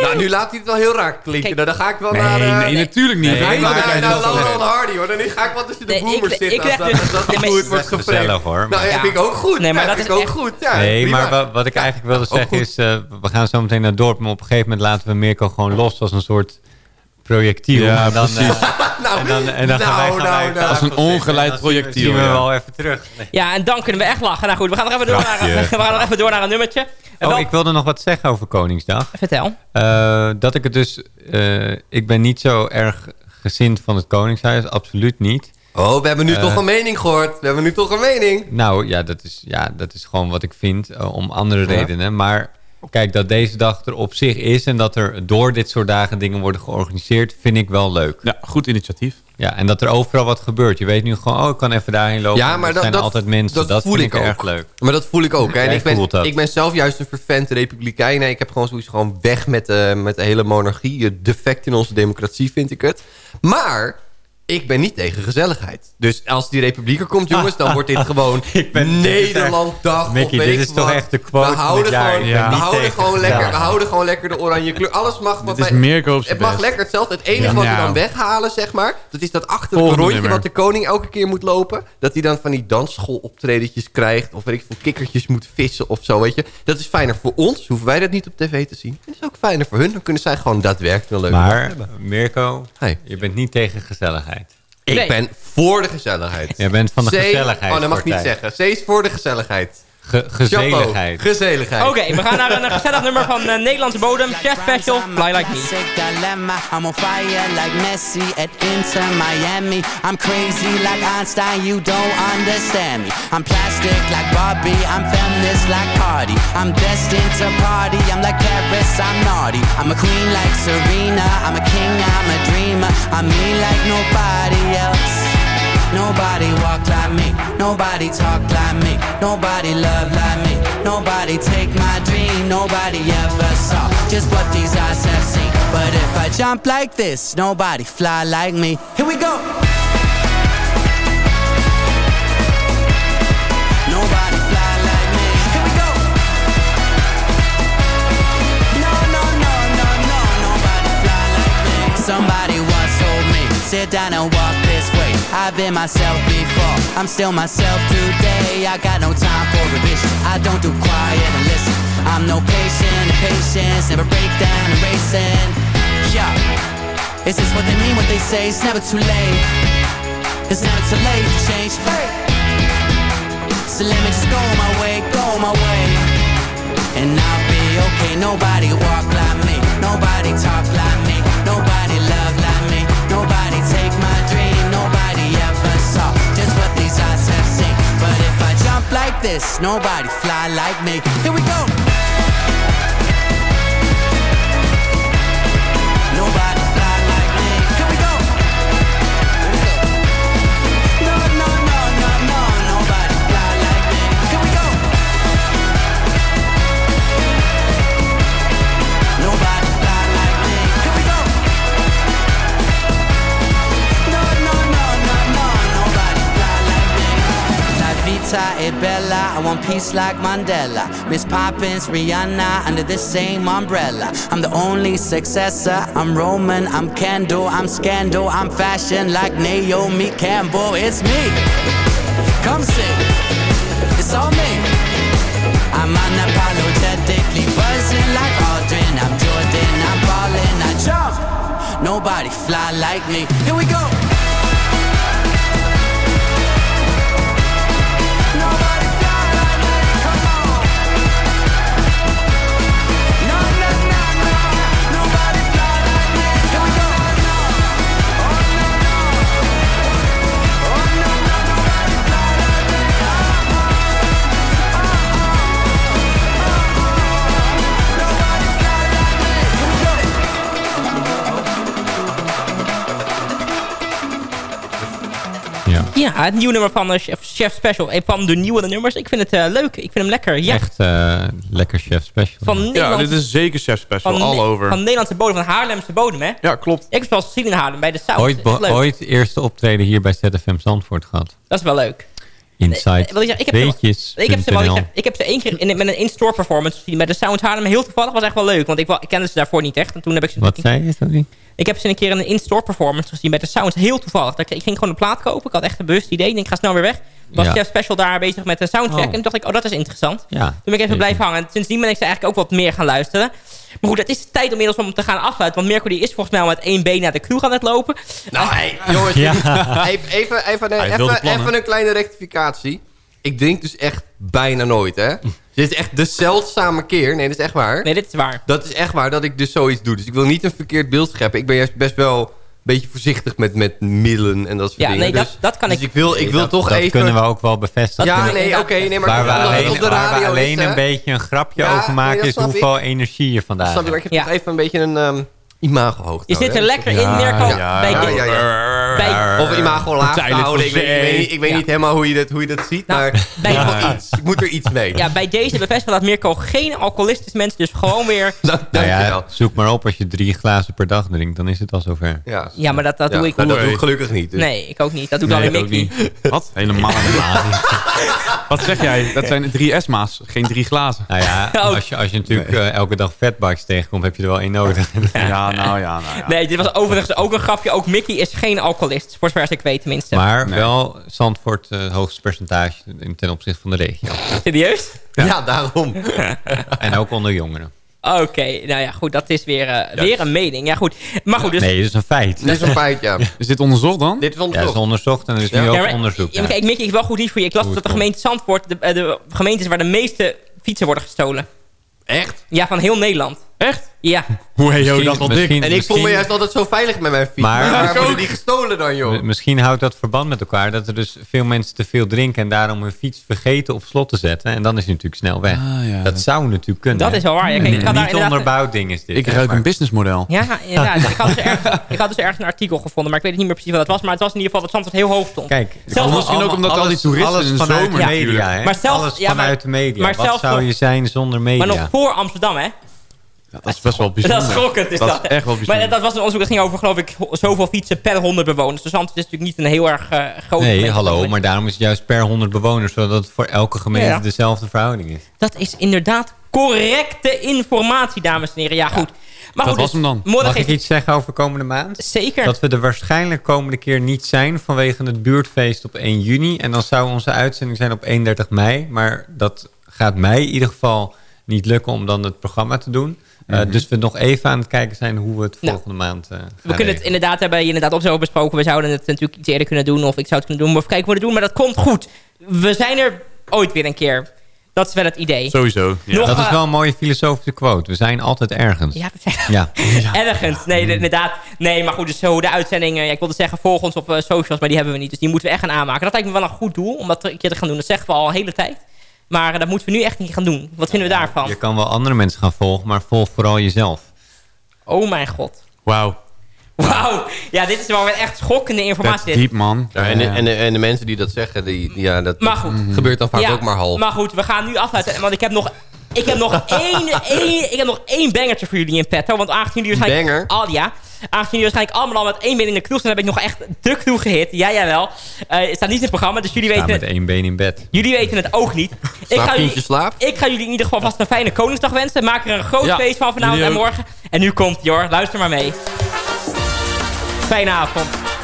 Nou, nu laat hij het wel heel raar klinken. Kijk. Nou, dan ga ik wel Nee, naar... eh, nee, natuurlijk niet. Nee, Nee, het nou, wel Laurel Hardy hoor. Dan ga ik wat tussen de Nee, ik- boomers ik zitten. krijg als dus- dat, dat nee, hoe het wordt Dat is geframed. gezellig, hoor. Nou, Maar- ja, Ja. vind ik ook goed. Nee, maar Ja, dat vind is ik ook echt- goed. Ja, nee, prima. maar wat, wat ik eigenlijk wilde Ook zeggen goed. is... eh, we gaan zo meteen naar het dorp, maar op een gegeven moment laten we Mirko gewoon los als een soort projectiel. Ja, en dan, precies. eh, [laughs] Nou, en dan, en dan gaan wij, nou, gaan wij nou, nou. Als een ongeleid En dan zien we- projectiel, zien we ja. wel even terug. Nee. Ja, en dan kunnen we echt lachen. Nou goed, we gaan nog even door, naar, [laughs] we gaan nog even door naar een nummertje. En Oh, ik wilde nog wat zeggen over Koningsdag. Vertel. Eh, dat ik het dus... eh, ik ben niet zo erg gezind van het Koningshuis. Absoluut niet. Oh, we hebben nu toch een mening gehoord. We hebben nu toch een mening. Nou ja, dat is, ja, dat is gewoon wat ik vind. om andere redenen. Maar kijk, dat deze dag er op zich is... en dat er door dit soort dagen dingen worden georganiseerd... vind ik wel leuk. Ja, goed initiatief. Ja, en dat er overal wat gebeurt. Je weet nu gewoon, oh, ik kan even daarheen lopen. Ja, maar er dat, zijn dat, altijd mensen. Dat, dat voel vind ik ook. erg leuk. Maar dat voel ik ook. Hè. En ik, ben, ik ben zelf juist een vervent republikein. Nee, ik heb gewoon zoiets gewoon weg met, eh, met de hele monarchie. Defect in onze democratie vind ik het. Maar ik ben niet tegen gezelligheid. Dus als die republiek er komt, jongens, dan wordt dit [laughs] gewoon Nederlanddag. Mickey, dit is toch echt de quote We van houden gewoon, we houden gewoon lekker, we houden gewoon lekker de oranje kleur. Alles mag. Wat Dit is wij- Mirko op zijn het mag best. lekker hetzelfde. Het enige Ja. wat we dan weghalen, zeg maar... dat is dat achterlijke Volgende rondje nummer. wat de koning elke keer moet lopen. Dat hij dan van die dansschooloptredetjes krijgt... of weet ik veel, kikkertjes moet vissen of zo, weet je. Dat is fijner voor ons. Hoeven wij dat niet op tv te zien. En dat is ook fijner voor hun. Dan kunnen zij gewoon daadwerkelijk een leuke dag Maar, hebben. Mirko, Hey. je bent niet tegen gezelligheid. Ik Nee. ben voor de gezelligheid. Jij bent van de C- gezelligheid. Oh, dat mag ik niet zeggen. C is voor de gezelligheid. Ge gezelligheid. Gezelligheid. Oké, we gaan naar een [laughs] gezellig nummer van eh, Nederlandse bodem. Chef Special, Fly Like Me. Dilemma. I'm on fire like Messi at Inter Miami. I'm crazy like Einstein, you don't understand me. I'm plastic like Barbie, I'm feminist like Cardi. I'm destined to party, I'm like Paris, I'm naughty. I'm a queen like Serena, I'm a king, I'm a dreamer. I'm me like nobody else. Nobody walk like me, nobody talk like me, nobody love like me, nobody take my dream, nobody ever saw just what these eyes have seen. But if I jump like this, nobody fly like me. Here we go. Sit down and walk this way. I've been myself before, I'm still myself today. I got no time for revision. I don't do quiet and listen. I'm no patient, patience never break down and racing. Yeah, is this what they mean? What they say? It's never too late. It's never too late to change. Hey. So let me just go my way, go my way. And I'll be okay. Nobody walk like me. Nobody talk like me. Like this, nobody fly like me. Here we go. E bella. I want peace like Mandela. Miss Poppins, Rihanna, under the same umbrella. I'm the only successor. I'm Roman. I'm Kendall. I'm Scandal. I'm fashion like Naomi Campbell. It's me. Come sing. It's all me. I'm unapologetically buzzing like Aldrin. I'm Jordan, I'm ballin', I jump. Nobody fly like me. Here we go. Ja, het nieuwe nummer van eh, Chef, Special. Een van de nieuwe nummers. Ik vind het eh, leuk. Ik vind hem lekker. Ja. Echt eh, lekker chef special. Van Ja, Nederland. dit is zeker Chef Special, van, all over. Van Nederlandse bodem, van Haarlemse bodem, hè? Ja, klopt. Ik heb wel gezien in Haarlem, bij de South. Ooit, ooit eerste optreden hier bij ZFM Zandvoort gehad. Dat is wel leuk. Inside. Ik heb ze-. Ik heb ze, wel, ik, zeg, ik heb ze één keer in, met een in-store performance gezien bij de Sound Haarlem. Heel toevallig, was echt wel leuk. Want ik, kende ze daarvoor niet echt. En toen heb ik ze Wat zei je? Sorry? Ik heb ze een keer in een in-store performance gezien bij de Sound. Heel toevallig. Ik, ging gewoon een plaat kopen. Ik had echt een bewust idee. Ik denk, ik ga snel weer weg. Was Ja. Chef Special daar bezig met een soundcheck. Oh. En toen dacht ik, oh, dat is interessant. Ja, Toen ben ik even blijven hangen. En sindsdien ben ik ze eigenlijk ook wat meer gaan luisteren. Maar goed, het is tijd inmiddels om te gaan afsluiten. Want Mirko die is volgens mij al met één been naar de crew aan het lopen. Nou, hey, jongens. Ja. [laughs] Even, even, een, even een kleine rectificatie. Ik drink dus echt bijna nooit, hè. Dit is echt de zeldzame keer. Nee, dat is echt waar. Nee, dit is waar. Dat is echt waar dat ik dus zoiets doe. Dus ik wil niet een verkeerd beeld scheppen. Ik ben juist best wel een beetje voorzichtig met, met middelen en dat soort Ja, dingen. nee, dat- dus, dat kan dus ik- ik wil, ik wil dat, toch dat even... kunnen we ook wel bevestigen. ja, nee, oké. nee, maar waar we alleen, op de waar we radio alleen is, een beetje een grapje Ja, over nee, maken dat is hoeveel energie je vandaag Snap je, maar hebt. ik heb Ja. toch even een beetje een ehm imago hoog. Je zit er lekker in, Ja, Mirko. ja, bij ja, ja, ja. Bij- Of imago laag te Tijdelijk houden. Ik weet, ik weet, niet- ik weet Ja. niet helemaal hoe je dat, hoe je dat ziet. Nou, maar bij- ik, moet wel iets. ik moet er iets mee. Ja, bij deze bevestigen dat Mirko geen alcoholist is. Mensen dus gewoon weer... [laughs] Dank, Nou ja, zoek maar op als je drie glazen per dag drinkt, dan is het al zover. Ja, Ja, maar dat, dat Ja, doe ik nou, dat doe ik gelukkig niet. Dus. Nee, ik ook niet. Dat doe ik Nee, weer Mickey. niet. [laughs] Wat? Helemaal niet. [laughs] Wat zeg jij? Dat zijn drie Esma's, geen drie glazen. Nou ja, Ook. als je, als je natuurlijk eh, elke dag fatbikes tegenkomt, heb je er wel één nodig. Ja, nou ja, nou ja. Nee, dit was overigens ook een grapje. Ook Mickey is geen alcoholist. Voor zover ik weet tenminste. Maar wel Zandvoort eh, het hoogste percentage in- ten opzichte van de regio. Serieus? Ja, daarom. [laughs] En ook onder jongeren. Oké, nou ja, goed. Dat is weer, eh, weer een mening. Ja, goed. Maar goed, dus... Nee, dat is een feit. Dit is een feit, ja. [laughs] Is dit onderzocht dan? Dit is Ja, dat is onderzocht. onderzocht en er is Ja. nu ook Ja, maar- onderzoek. Ja, kijk, Mickey, ik wel goed niet voor je. Ik las dat de gemeente Zandvoort de, eh, de gemeente is waar de meeste fietsen worden gestolen. Echt? Ja, van heel Nederland. Echt? Ja. Hoe heet Misschien- dat is wel dik. misschien- En ik voel me juist altijd zo veilig met mijn fiets. Maar- Maar, worden ook. die gestolen dan, joh? Misschien houdt dat verband met elkaar dat er dus veel mensen te veel drinken en daarom hun fiets vergeten op slot te zetten. En dan is hij natuurlijk snel weg. Ah, ja. Dat zou natuurlijk kunnen. Dat hè? is wel waar. Ja, kijk, ik had daar Niet inderdaad... onderbouwd ding is dit. Ik ruik maar- een businessmodel. Ja, inderdaad. ik, had dus ergens, [laughs] ik had dus ergens een artikel gevonden, maar ik weet niet meer precies wat het was. Maar het was in ieder geval dat Zandvoort heel hoog stond. Kijk, Zelfs- misschien ook omdat al die toeristen alles in de vanuit zomer media, hè? Maar zelfs- alles vanuit de media. maar Wat zelfs zou je zijn zonder media? Maar nog voor Amsterdam, hè? Ja, dat is best wel bijzonder. Dat is schokkend, is dat. Dat is echt wel bijzonder. Maar dat was een onderzoek dat ging over, geloof ik, zoveel fietsen per 100 bewoners. Dus Zandvoort is natuurlijk niet een heel erg eh grote Nee, hallo, maar daarom is het juist per 100 bewoners, zodat het voor elke gemeente Ja. dezelfde verhouding is. Dat is inderdaad correcte informatie, dames en heren. Ja, goed. Maar Dat goed, was hem dan. Morgen Mag ik iets zeggen over komende maand? zeker. Dat we er waarschijnlijk komende keer niet zijn vanwege het buurtfeest op 1 juni. En dan zou onze uitzending zijn op 31 mei. Maar dat gaat mij in ieder geval niet lukken om dan het programma te doen. Uh, Dus we nog even aan het kijken zijn hoe we het Nou, volgende maand uh, gaan We kunnen het inderdaad, hebben je inderdaad ook zo besproken. We zouden het natuurlijk iets eerder kunnen doen. Of ik zou het kunnen doen. Of kijken hoe we het doen. Maar dat komt goed. We zijn er ooit weer een keer. Dat is wel het idee. Sowieso. Ja. Nog, Dat is eh, wel een mooie filosofische quote. We zijn altijd ergens. Ja, we zijn Ja. [laughs] ergens. Nee, inderdaad. Nee, maar goed, dus zo de uitzending. eh, ja, ik wilde zeggen, volg ons op eh, socials, maar die hebben we niet. Dus die moeten we echt gaan aanmaken. Dat lijkt me wel een goed doel, om dat een keer te gaan doen. Dat zeggen we al een hele tijd. Maar eh, dat moeten we nu echt niet gaan doen. Wat vinden we daarvan? Je kan wel andere mensen gaan volgen, maar volg vooral jezelf. Oh mijn god. Wauw. Wauw. Ja, dit is wel echt schokkende Dat informatie. dit. diep, man. Ja, en, de, en, de, en de mensen die dat zeggen, die, die- ja, dat, Maar goed. dat gebeurt dan vaak Ja, ook maar half. Maar goed, we gaan nu afsluiten. Want ik heb nog, ik heb nog, [laughs] één, één, ik heb nog één bangertje voor jullie in petto. Want aangezien jullie waarschijnlijk... Banger? Al, ja. Aangezien jullie waarschijnlijk allemaal al met één been in de kroeg zijn... heb ik nog echt de kroeg gehit. Ja, jawel. Eh het staat niet in het programma, dus jullie weten, met het, één been in bed. jullie weten het ook niet. [laughs] Ik ga, jullie, slaap. ik ga jullie in ieder geval vast een fijne Koningsdag wensen. Maak er een groot Ja, feest van vanavond en morgen. En nu komt hoor. Luister maar mee. Fijne avond.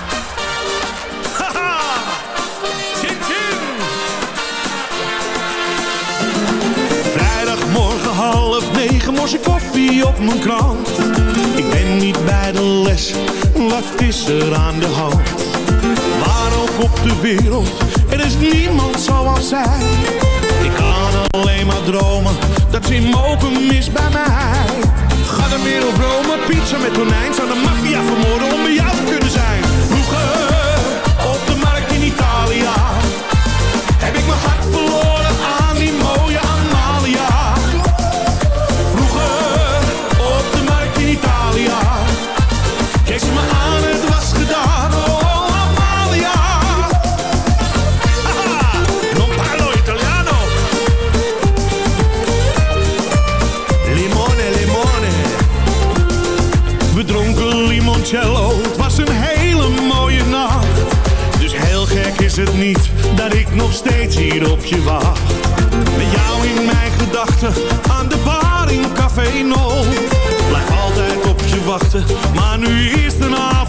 Half negen mors ik koffie op mijn krant. Ik ben niet bij de les, wat is er aan de hand? Waar ook op de wereld, er is niemand zoals zij. Ik kan alleen maar dromen, dat ze mogen mis bij mij. Ga de wereld Rome, pizza met tonijn. Zou de maffia vermoorden om bij jou te kunnen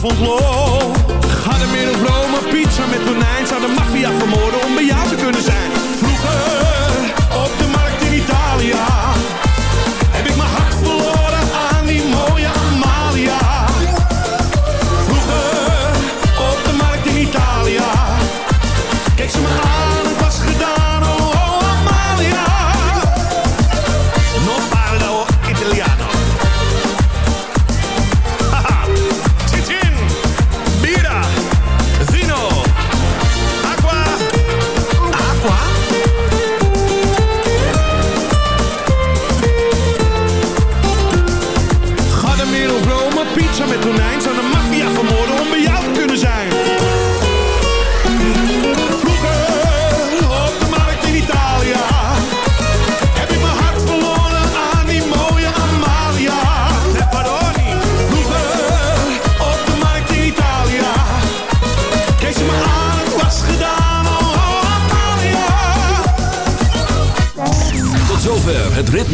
avondloop. Hadden meer een vrome pizza met tonijn. Zou de maffia vermoorden